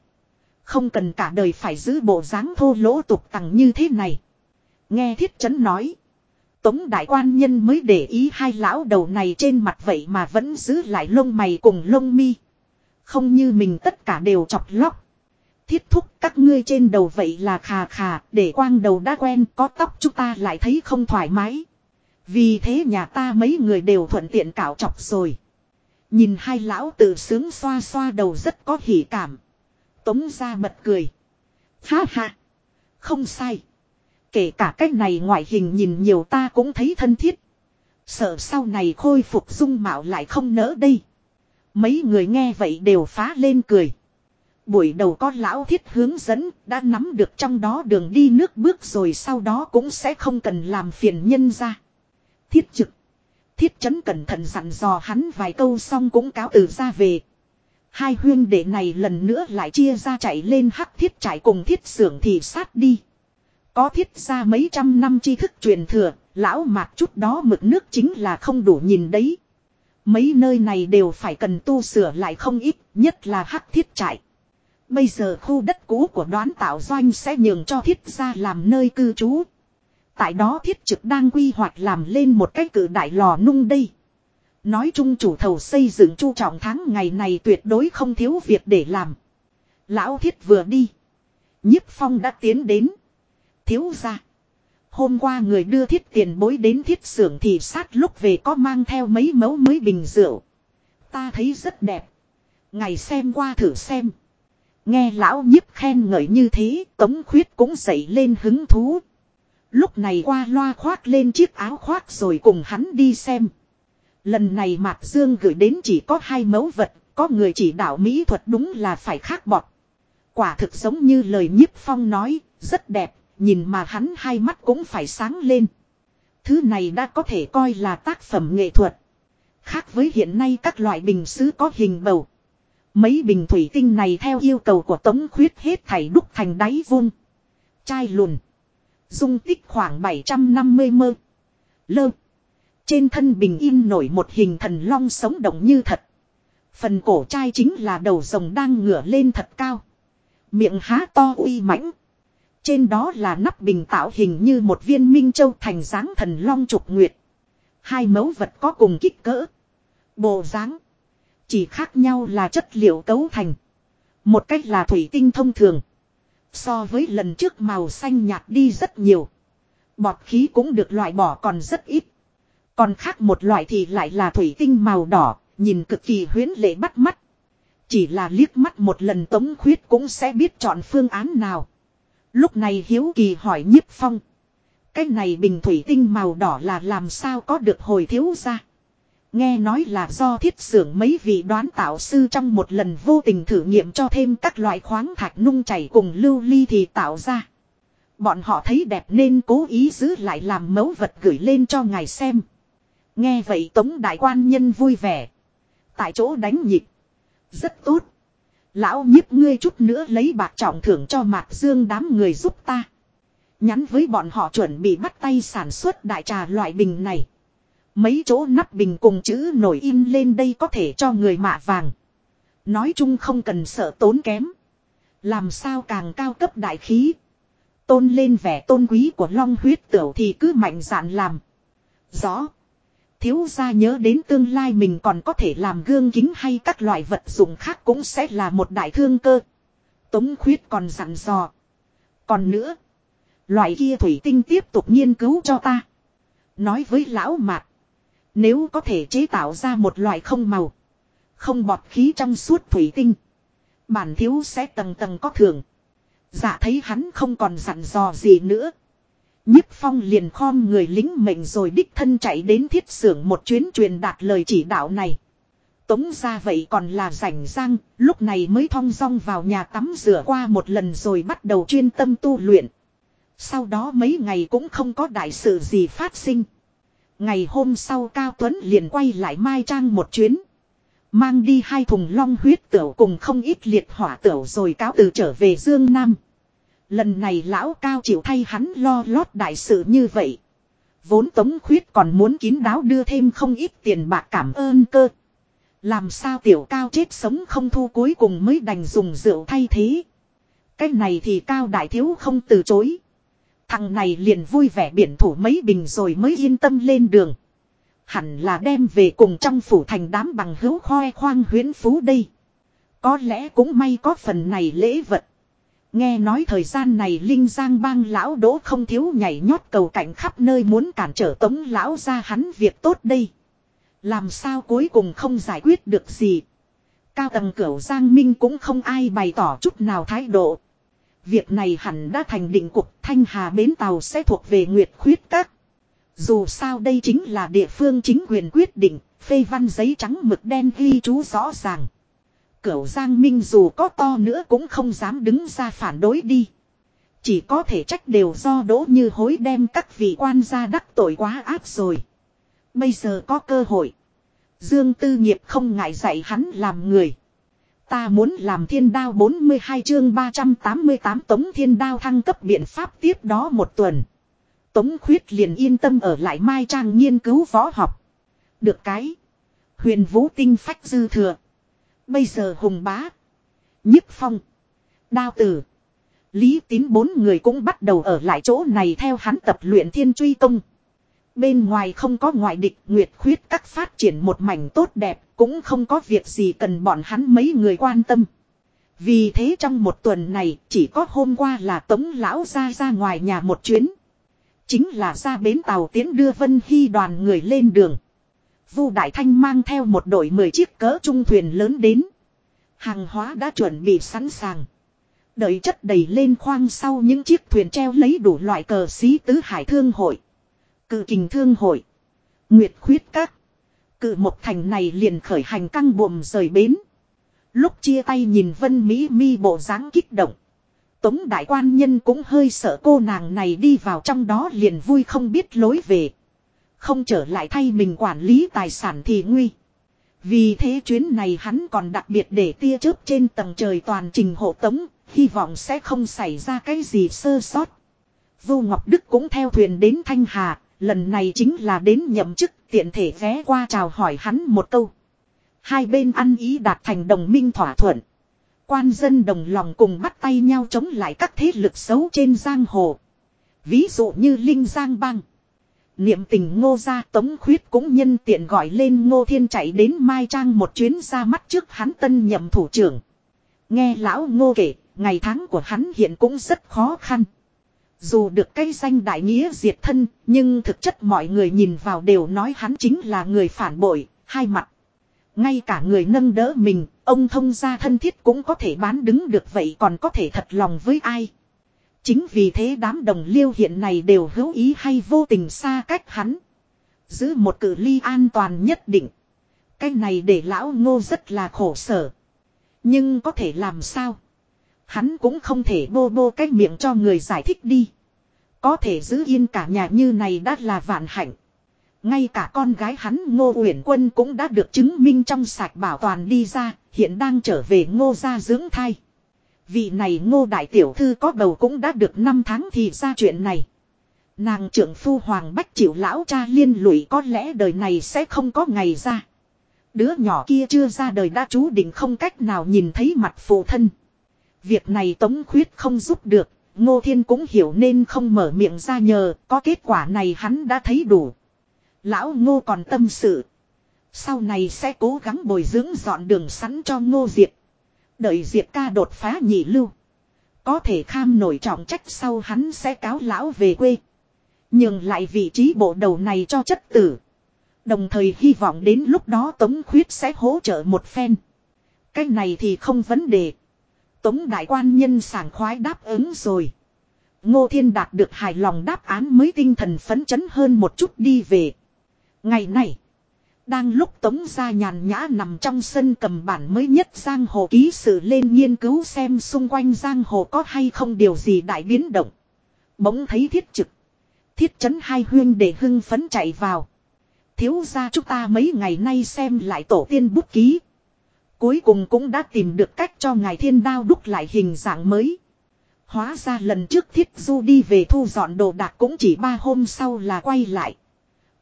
Không cần cả đời phải giữ bộ dáng thô lỗ tục tằng như thế này. Nghe thiết chấn nói. Tống đại quan nhân mới để ý hai lão đầu này trên mặt vậy mà vẫn giữ lại lông mày cùng lông mi. Không như mình tất cả đều chọc lóc. Thiết thúc các ngươi trên đầu vậy là khà khà, để quang đầu đã quen có tóc chúng ta lại thấy không thoải mái. Vì thế nhà ta mấy người đều thuận tiện cạo chọc rồi. Nhìn hai lão tự sướng xoa xoa đầu rất có hỉ cảm. Tống ra bật cười. Ha ha. Không sai. Kể cả cách này ngoại hình nhìn nhiều ta cũng thấy thân thiết. Sợ sau này khôi phục dung mạo lại không nỡ đây. Mấy người nghe vậy đều phá lên cười. Buổi đầu có lão thiết hướng dẫn, đã nắm được trong đó đường đi nước bước rồi sau đó cũng sẽ không cần làm phiền nhân ra. Thiết trực. Thiết chấn cẩn thận dặn dò hắn vài câu xong cũng cáo từ ra về. Hai huyên đệ này lần nữa lại chia ra chạy lên hắc thiết trải cùng thiết xưởng thì sát đi. Có thiết ra mấy trăm năm tri thức truyền thừa, lão mạc chút đó mực nước chính là không đủ nhìn đấy. Mấy nơi này đều phải cần tu sửa lại không ít, nhất là hắc thiết trại. Bây giờ khu đất cũ của đoán tạo doanh sẽ nhường cho thiết gia làm nơi cư trú. Tại đó thiết trực đang quy hoạch làm lên một cái cử đại lò nung đây. Nói chung chủ thầu xây dựng chu trọng tháng ngày này tuyệt đối không thiếu việc để làm. Lão thiết vừa đi. nhiếp phong đã tiến đến. Thiếu ra. Hôm qua người đưa thiết tiền bối đến thiết xưởng thì sát lúc về có mang theo mấy mẫu mới bình rượu. Ta thấy rất đẹp. Ngày xem qua thử xem. Nghe lão nhiếp khen ngợi như thế, tống khuyết cũng dậy lên hứng thú. Lúc này qua loa khoác lên chiếc áo khoác rồi cùng hắn đi xem. Lần này Mạc Dương gửi đến chỉ có hai mẫu vật, có người chỉ đạo mỹ thuật đúng là phải khác bọt. Quả thực giống như lời nhiếp phong nói, rất đẹp, nhìn mà hắn hai mắt cũng phải sáng lên. Thứ này đã có thể coi là tác phẩm nghệ thuật. Khác với hiện nay các loại bình sứ có hình bầu. Mấy bình thủy tinh này theo yêu cầu của Tống Khuyết hết thảy đúc thành đáy vuông. Chai lùn. Dung tích khoảng 750 mơ. Lơ. Trên thân bình in nổi một hình thần long sống động như thật. Phần cổ chai chính là đầu rồng đang ngửa lên thật cao. Miệng há to uy mãnh. Trên đó là nắp bình tạo hình như một viên minh châu thành dáng thần long trục nguyệt. Hai mẫu vật có cùng kích cỡ. Bộ dáng. Chỉ khác nhau là chất liệu cấu thành. Một cách là thủy tinh thông thường. So với lần trước màu xanh nhạt đi rất nhiều. Bọt khí cũng được loại bỏ còn rất ít. Còn khác một loại thì lại là thủy tinh màu đỏ, nhìn cực kỳ huyến lệ bắt mắt. Chỉ là liếc mắt một lần tống khuyết cũng sẽ biết chọn phương án nào. Lúc này hiếu kỳ hỏi nhiếp phong. Cái này bình thủy tinh màu đỏ là làm sao có được hồi thiếu ra. Nghe nói là do thiết xưởng mấy vị đoán tạo sư trong một lần vô tình thử nghiệm cho thêm các loại khoáng thạch nung chảy cùng lưu ly thì tạo ra. Bọn họ thấy đẹp nên cố ý giữ lại làm mẫu vật gửi lên cho ngài xem. Nghe vậy tống đại quan nhân vui vẻ. Tại chỗ đánh nhịp. Rất tốt. Lão nhiếp ngươi chút nữa lấy bạc trọng thưởng cho mạc dương đám người giúp ta. Nhắn với bọn họ chuẩn bị bắt tay sản xuất đại trà loại bình này. Mấy chỗ nắp bình cùng chữ nổi in lên đây có thể cho người mạ vàng. Nói chung không cần sợ tốn kém. Làm sao càng cao cấp đại khí. Tôn lên vẻ tôn quý của long huyết tửu thì cứ mạnh dạn làm. Rõ. Thiếu gia nhớ đến tương lai mình còn có thể làm gương kính hay các loại vật dụng khác cũng sẽ là một đại thương cơ. Tống khuyết còn dặn dò. Còn nữa. Loại kia thủy tinh tiếp tục nghiên cứu cho ta. Nói với lão mạc. Nếu có thể chế tạo ra một loại không màu. Không bọt khí trong suốt thủy tinh. Bản thiếu sẽ tầng tầng có thưởng. Dạ thấy hắn không còn dặn dò gì nữa. Nhiếp phong liền khom người lính mệnh rồi đích thân chạy đến thiết xưởng một chuyến truyền đạt lời chỉ đạo này. Tống ra vậy còn là rảnh rang, lúc này mới thong dong vào nhà tắm rửa qua một lần rồi bắt đầu chuyên tâm tu luyện. Sau đó mấy ngày cũng không có đại sự gì phát sinh. Ngày hôm sau Cao Tuấn liền quay lại Mai Trang một chuyến. Mang đi hai thùng long huyết tửu cùng không ít liệt hỏa tửu rồi cáo từ trở về Dương Nam. Lần này lão cao chịu thay hắn lo lót đại sự như vậy. Vốn tống khuyết còn muốn kín đáo đưa thêm không ít tiền bạc cảm ơn cơ. Làm sao tiểu cao chết sống không thu cuối cùng mới đành dùng rượu thay thế. Cái này thì cao đại thiếu không từ chối. Thằng này liền vui vẻ biển thủ mấy bình rồi mới yên tâm lên đường. Hẳn là đem về cùng trong phủ thành đám bằng hữu khoe khoang huyến phú đây. Có lẽ cũng may có phần này lễ vật. Nghe nói thời gian này Linh Giang bang lão đỗ không thiếu nhảy nhót cầu cảnh khắp nơi muốn cản trở tống lão ra hắn việc tốt đây. Làm sao cuối cùng không giải quyết được gì. Cao tầng cửu Giang Minh cũng không ai bày tỏ chút nào thái độ. Việc này hẳn đã thành định cục Thanh Hà Bến Tàu sẽ thuộc về Nguyệt Khuyết Các. Dù sao đây chính là địa phương chính quyền quyết định, phê văn giấy trắng mực đen ghi chú rõ ràng. Cửu Giang Minh dù có to nữa cũng không dám đứng ra phản đối đi. Chỉ có thể trách đều do đỗ như hối đem các vị quan gia đắc tội quá áp rồi. Bây giờ có cơ hội. Dương Tư Nghiệp không ngại dạy hắn làm người. Ta muốn làm thiên đao 42 chương 388 tống thiên đao thăng cấp biện pháp tiếp đó một tuần. Tống khuyết liền yên tâm ở lại Mai Trang nghiên cứu võ học. Được cái. Huyền vũ tinh phách dư thừa. Bây giờ hùng bá. nhiếp phong. Đao tử. Lý tín bốn người cũng bắt đầu ở lại chỗ này theo hắn tập luyện thiên truy công. Bên ngoài không có ngoại địch, nguyệt khuyết các phát triển một mảnh tốt đẹp, cũng không có việc gì cần bọn hắn mấy người quan tâm. Vì thế trong một tuần này, chỉ có hôm qua là tống lão ra ra ngoài nhà một chuyến. Chính là ra bến tàu tiến đưa Vân Hy đoàn người lên đường. Vu Đại Thanh mang theo một đội 10 chiếc cỡ trung thuyền lớn đến. Hàng hóa đã chuẩn bị sẵn sàng. Đợi chất đầy lên khoang sau những chiếc thuyền treo lấy đủ loại cờ xí tứ hải thương hội. Cự kình thương hội. Nguyệt khuyết các. Cự một thành này liền khởi hành căng buồm rời bến. Lúc chia tay nhìn Vân Mỹ mi bộ dáng kích động. Tống đại quan nhân cũng hơi sợ cô nàng này đi vào trong đó liền vui không biết lối về. Không trở lại thay mình quản lý tài sản thì nguy. Vì thế chuyến này hắn còn đặc biệt để tia chớp trên tầng trời toàn trình hộ tống, hy vọng sẽ không xảy ra cái gì sơ sót. Vô Ngọc Đức cũng theo thuyền đến Thanh Hà, lần này chính là đến nhậm chức tiện thể ghé qua chào hỏi hắn một câu. Hai bên ăn ý đạt thành đồng minh thỏa thuận. Quan dân đồng lòng cùng bắt tay nhau chống lại các thế lực xấu trên giang hồ. Ví dụ như Linh Giang Bang. Niệm tình ngô gia tống khuyết cũng nhân tiện gọi lên ngô thiên chạy đến Mai Trang một chuyến ra mắt trước hắn tân nhậm thủ trưởng. Nghe lão ngô kể, ngày tháng của hắn hiện cũng rất khó khăn. Dù được cây danh đại nghĩa diệt thân, nhưng thực chất mọi người nhìn vào đều nói hắn chính là người phản bội, hai mặt. Ngay cả người nâng đỡ mình, ông thông gia thân thiết cũng có thể bán đứng được vậy còn có thể thật lòng với ai. Chính vì thế đám đồng liêu hiện này đều hữu ý hay vô tình xa cách hắn. Giữ một cử ly an toàn nhất định. Cái này để lão ngô rất là khổ sở. Nhưng có thể làm sao? Hắn cũng không thể bô bô cái miệng cho người giải thích đi. Có thể giữ yên cả nhà như này đã là vạn hạnh. Ngay cả con gái hắn Ngô Uyển Quân cũng đã được chứng minh trong sạch bảo toàn đi ra, hiện đang trở về Ngô gia dưỡng thai. Vị này Ngô đại tiểu thư có bầu cũng đã được 5 tháng thì ra chuyện này. Nàng trưởng phu Hoàng Bách chịu lão cha liên lụy có lẽ đời này sẽ không có ngày ra. Đứa nhỏ kia chưa ra đời đã chú định không cách nào nhìn thấy mặt phụ thân. Việc này Tống Khuyết không giúp được, Ngô Thiên cũng hiểu nên không mở miệng ra nhờ, có kết quả này hắn đã thấy đủ. Lão ngô còn tâm sự. Sau này sẽ cố gắng bồi dưỡng dọn đường sẵn cho ngô diệp. Đợi diệp ca đột phá nhị lưu. Có thể kham nổi trọng trách sau hắn sẽ cáo lão về quê. Nhưng lại vị trí bộ đầu này cho chất tử. Đồng thời hy vọng đến lúc đó Tống Khuyết sẽ hỗ trợ một phen. Cái này thì không vấn đề. Tống đại quan nhân sảng khoái đáp ứng rồi. Ngô Thiên đạt được hài lòng đáp án mới tinh thần phấn chấn hơn một chút đi về. Ngày này. Đang lúc Tống gia nhàn nhã nằm trong sân cầm bản mới nhất Giang Hồ ký sự lên nghiên cứu xem xung quanh Giang Hồ có hay không điều gì đại biến động. Bỗng thấy thiết trực. Thiết chấn hai huyên để hưng phấn chạy vào. Thiếu ra chúng ta mấy ngày nay xem lại tổ tiên bút ký. Cuối cùng cũng đã tìm được cách cho ngài thiên đao đúc lại hình dạng mới. Hóa ra lần trước thiết du đi về thu dọn đồ đạc cũng chỉ ba hôm sau là quay lại.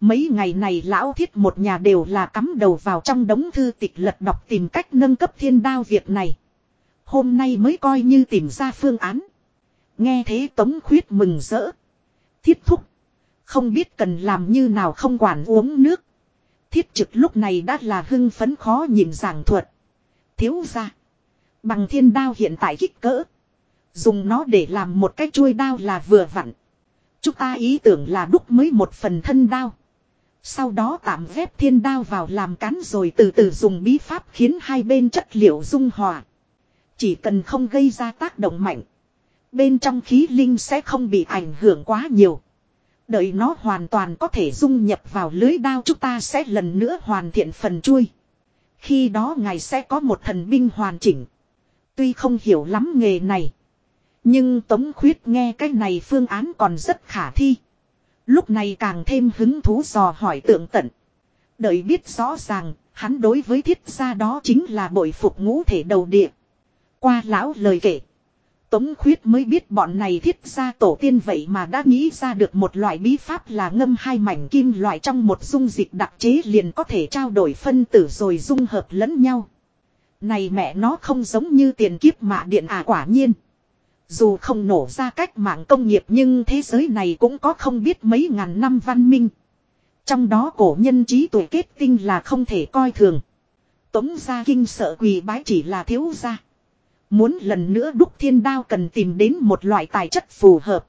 Mấy ngày này lão thiết một nhà đều là cắm đầu vào trong đống thư tịch lật đọc tìm cách nâng cấp thiên đao việc này. Hôm nay mới coi như tìm ra phương án. Nghe thế tống khuyết mừng rỡ. Thiết thúc. Không biết cần làm như nào không quản uống nước. Thiết trực lúc này đã là hưng phấn khó nhìn giảng thuật. Thiếu ra. Bằng thiên đao hiện tại kích cỡ. Dùng nó để làm một cái chuôi đao là vừa vặn. Chúng ta ý tưởng là đúc mới một phần thân đao. Sau đó tạm ghép thiên đao vào làm cán rồi từ từ dùng bí pháp khiến hai bên chất liệu dung hòa. Chỉ cần không gây ra tác động mạnh. Bên trong khí linh sẽ không bị ảnh hưởng quá nhiều. Đợi nó hoàn toàn có thể dung nhập vào lưới đao chúng ta sẽ lần nữa hoàn thiện phần chui. Khi đó ngài sẽ có một thần binh hoàn chỉnh. Tuy không hiểu lắm nghề này. Nhưng Tống Khuyết nghe cái này phương án còn rất khả thi. Lúc này càng thêm hứng thú dò hỏi tượng tận. Đợi biết rõ ràng, hắn đối với thiết gia đó chính là bội phục ngũ thể đầu địa. Qua lão lời kể. Tống khuyết mới biết bọn này thiết ra tổ tiên vậy mà đã nghĩ ra được một loại bí pháp là ngâm hai mảnh kim loại trong một dung dịch đặc chế liền có thể trao đổi phân tử rồi dung hợp lẫn nhau. Này mẹ nó không giống như tiền kiếp mạ điện à quả nhiên. Dù không nổ ra cách mạng công nghiệp nhưng thế giới này cũng có không biết mấy ngàn năm văn minh. Trong đó cổ nhân trí tuổi kết tinh là không thể coi thường. Tống gia kinh sợ quỳ bái chỉ là thiếu gia. Muốn lần nữa đúc thiên đao cần tìm đến một loại tài chất phù hợp.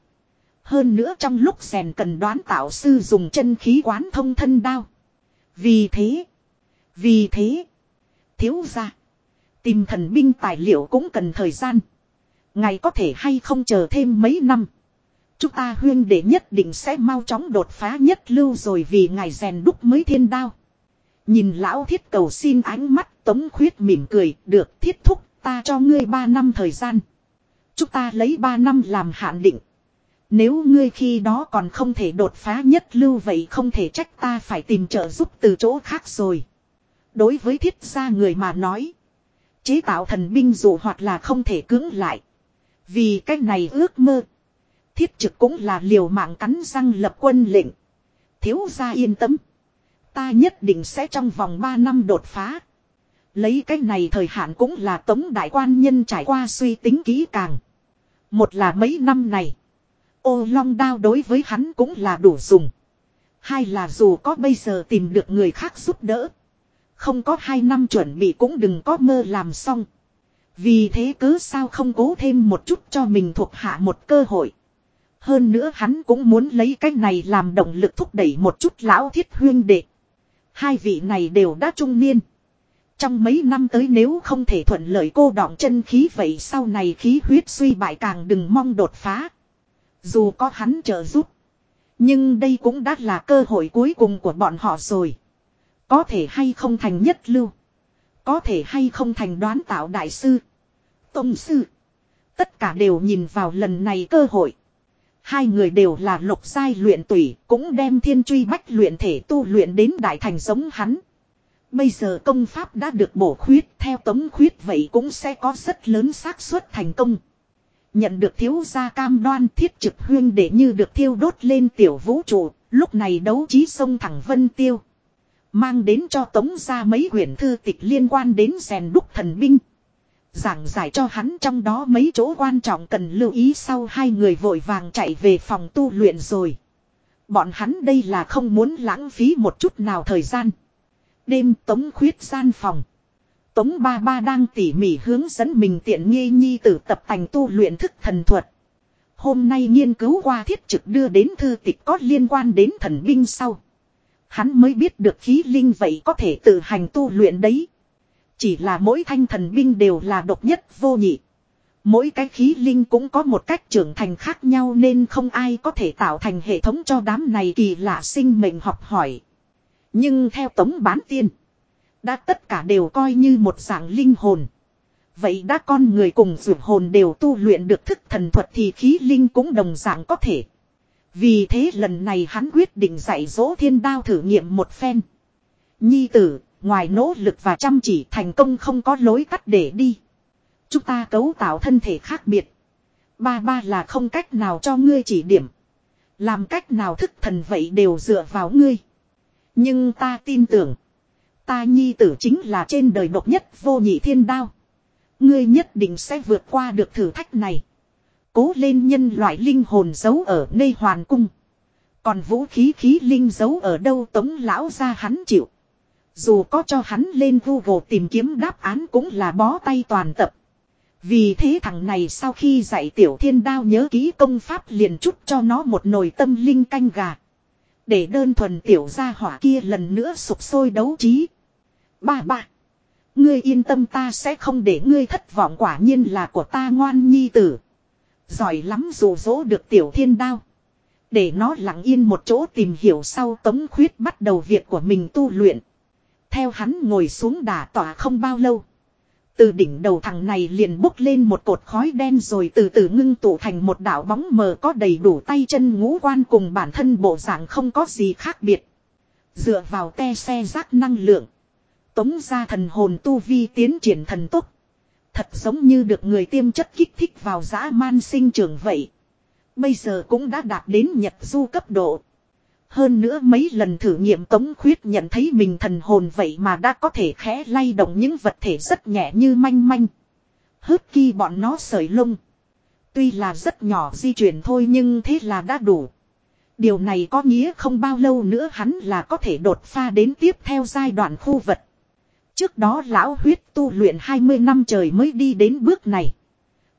Hơn nữa trong lúc rèn cần đoán tạo sư dùng chân khí quán thông thân đao. Vì thế. Vì thế. Thiếu gia, Tìm thần binh tài liệu cũng cần thời gian. Ngày có thể hay không chờ thêm mấy năm. Chúng ta huyên để nhất định sẽ mau chóng đột phá nhất lưu rồi vì ngài rèn đúc mới thiên đao. Nhìn lão thiết cầu xin ánh mắt, tống khuyết mỉm cười, được, thiết thúc, Ta cho ngươi 3 năm thời gian. Chúng ta lấy 3 năm làm hạn định. Nếu ngươi khi đó còn không thể đột phá nhất lưu vậy không thể trách ta phải tìm trợ giúp từ chỗ khác rồi. Đối với thiết gia người mà nói. Chế tạo thần binh dù hoặc là không thể cưỡng lại. Vì cái này ước mơ. Thiết trực cũng là liều mạng cắn răng lập quân lệnh. Thiếu gia yên tâm. Ta nhất định sẽ trong vòng 3 năm đột phá. Lấy cái này thời hạn cũng là tống đại quan nhân trải qua suy tính kỹ càng. Một là mấy năm này. Ô long đao đối với hắn cũng là đủ dùng. Hai là dù có bây giờ tìm được người khác giúp đỡ. Không có hai năm chuẩn bị cũng đừng có mơ làm xong. Vì thế cứ sao không cố thêm một chút cho mình thuộc hạ một cơ hội. Hơn nữa hắn cũng muốn lấy cái này làm động lực thúc đẩy một chút lão thiết huyên đệ. Hai vị này đều đã trung niên. Trong mấy năm tới nếu không thể thuận lợi cô đọng chân khí vậy sau này khí huyết suy bại càng đừng mong đột phá. Dù có hắn trợ giúp. Nhưng đây cũng đã là cơ hội cuối cùng của bọn họ rồi. Có thể hay không thành nhất lưu. Có thể hay không thành đoán tạo đại sư. Tông sư. Tất cả đều nhìn vào lần này cơ hội. Hai người đều là lục giai luyện tủy, cũng đem thiên truy bách luyện thể tu luyện đến đại thành giống hắn. Bây giờ công pháp đã được bổ khuyết theo tống khuyết vậy cũng sẽ có rất lớn xác suất thành công. Nhận được thiếu gia cam đoan thiết trực huyên để như được thiêu đốt lên tiểu vũ trụ, lúc này đấu trí sông thẳng vân tiêu. Mang đến cho tống ra mấy quyển thư tịch liên quan đến rèn đúc thần binh. Giảng giải cho hắn trong đó mấy chỗ quan trọng cần lưu ý sau hai người vội vàng chạy về phòng tu luyện rồi. Bọn hắn đây là không muốn lãng phí một chút nào thời gian. Đêm tống khuyết gian phòng. Tống ba ba đang tỉ mỉ hướng dẫn mình tiện nghi nhi tử tập thành tu luyện thức thần thuật. Hôm nay nghiên cứu qua thiết trực đưa đến thư tịch có liên quan đến thần binh sau. Hắn mới biết được khí linh vậy có thể tự hành tu luyện đấy. Chỉ là mỗi thanh thần binh đều là độc nhất vô nhị. Mỗi cái khí linh cũng có một cách trưởng thành khác nhau nên không ai có thể tạo thành hệ thống cho đám này kỳ lạ sinh mệnh học hỏi. Nhưng theo tống bán tiên. Đã tất cả đều coi như một dạng linh hồn. Vậy đã con người cùng dược hồn đều tu luyện được thức thần thuật thì khí linh cũng đồng dạng có thể. Vì thế lần này hắn quyết định dạy dỗ thiên đao thử nghiệm một phen. Nhi tử, ngoài nỗ lực và chăm chỉ thành công không có lối cắt để đi. Chúng ta cấu tạo thân thể khác biệt. Ba ba là không cách nào cho ngươi chỉ điểm. Làm cách nào thức thần vậy đều dựa vào ngươi. Nhưng ta tin tưởng. Ta nhi tử chính là trên đời độc nhất vô nhị thiên đao. Ngươi nhất định sẽ vượt qua được thử thách này. Cố lên nhân loại linh hồn giấu ở nơi hoàn cung. Còn vũ khí khí linh giấu ở đâu tống lão ra hắn chịu. Dù có cho hắn lên Google tìm kiếm đáp án cũng là bó tay toàn tập. Vì thế thằng này sau khi dạy tiểu thiên đao nhớ ký công pháp liền chút cho nó một nồi tâm linh canh gà. Để đơn thuần tiểu gia hỏa kia lần nữa sụp sôi đấu trí. Ba ba. Ngươi yên tâm ta sẽ không để ngươi thất vọng quả nhiên là của ta ngoan nhi tử. Giỏi lắm dù dỗ được tiểu thiên đao. Để nó lặng yên một chỗ tìm hiểu sau tống khuyết bắt đầu việc của mình tu luyện. Theo hắn ngồi xuống đả tỏa không bao lâu. Từ đỉnh đầu thằng này liền bốc lên một cột khói đen rồi từ từ ngưng tụ thành một đảo bóng mờ có đầy đủ tay chân ngũ quan cùng bản thân bộ dạng không có gì khác biệt. Dựa vào te xe rác năng lượng. Tống ra thần hồn tu vi tiến triển thần tốc. Thật giống như được người tiêm chất kích thích vào dã man sinh trường vậy. Bây giờ cũng đã đạt đến nhật du cấp độ. Hơn nữa mấy lần thử nghiệm tống khuyết nhận thấy mình thần hồn vậy mà đã có thể khẽ lay động những vật thể rất nhẹ như manh manh. Hớt khi bọn nó sởi lông. Tuy là rất nhỏ di chuyển thôi nhưng thế là đã đủ. Điều này có nghĩa không bao lâu nữa hắn là có thể đột pha đến tiếp theo giai đoạn khu vật. Trước đó lão huyết tu luyện 20 năm trời mới đi đến bước này.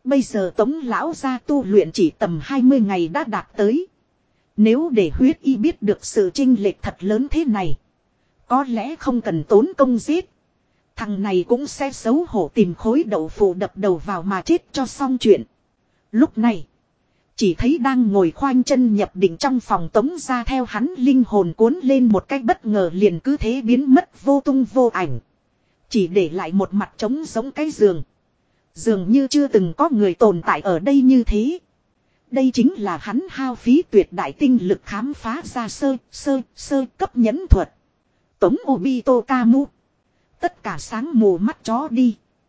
Bây giờ tống lão ra tu luyện chỉ tầm 20 ngày đã đạt tới. Nếu để huyết y biết được sự trinh lệch thật lớn thế này. Có lẽ không cần tốn công giết. Thằng này cũng sẽ xấu hổ tìm khối đậu phụ đập đầu vào mà chết cho xong chuyện. Lúc này. Chỉ thấy đang ngồi khoanh chân nhập định trong phòng tống ra theo hắn linh hồn cuốn lên một cách bất ngờ liền cứ thế biến mất vô tung vô ảnh. Chỉ để lại một mặt trống giống cái giường. Dường như chưa từng có người tồn tại ở đây như thế. Đây chính là hắn hao phí tuyệt đại tinh lực khám phá ra sơ, sơ, sơ cấp nhẫn thuật. Tống Obito Kamu. Tất cả sáng mù mắt chó đi.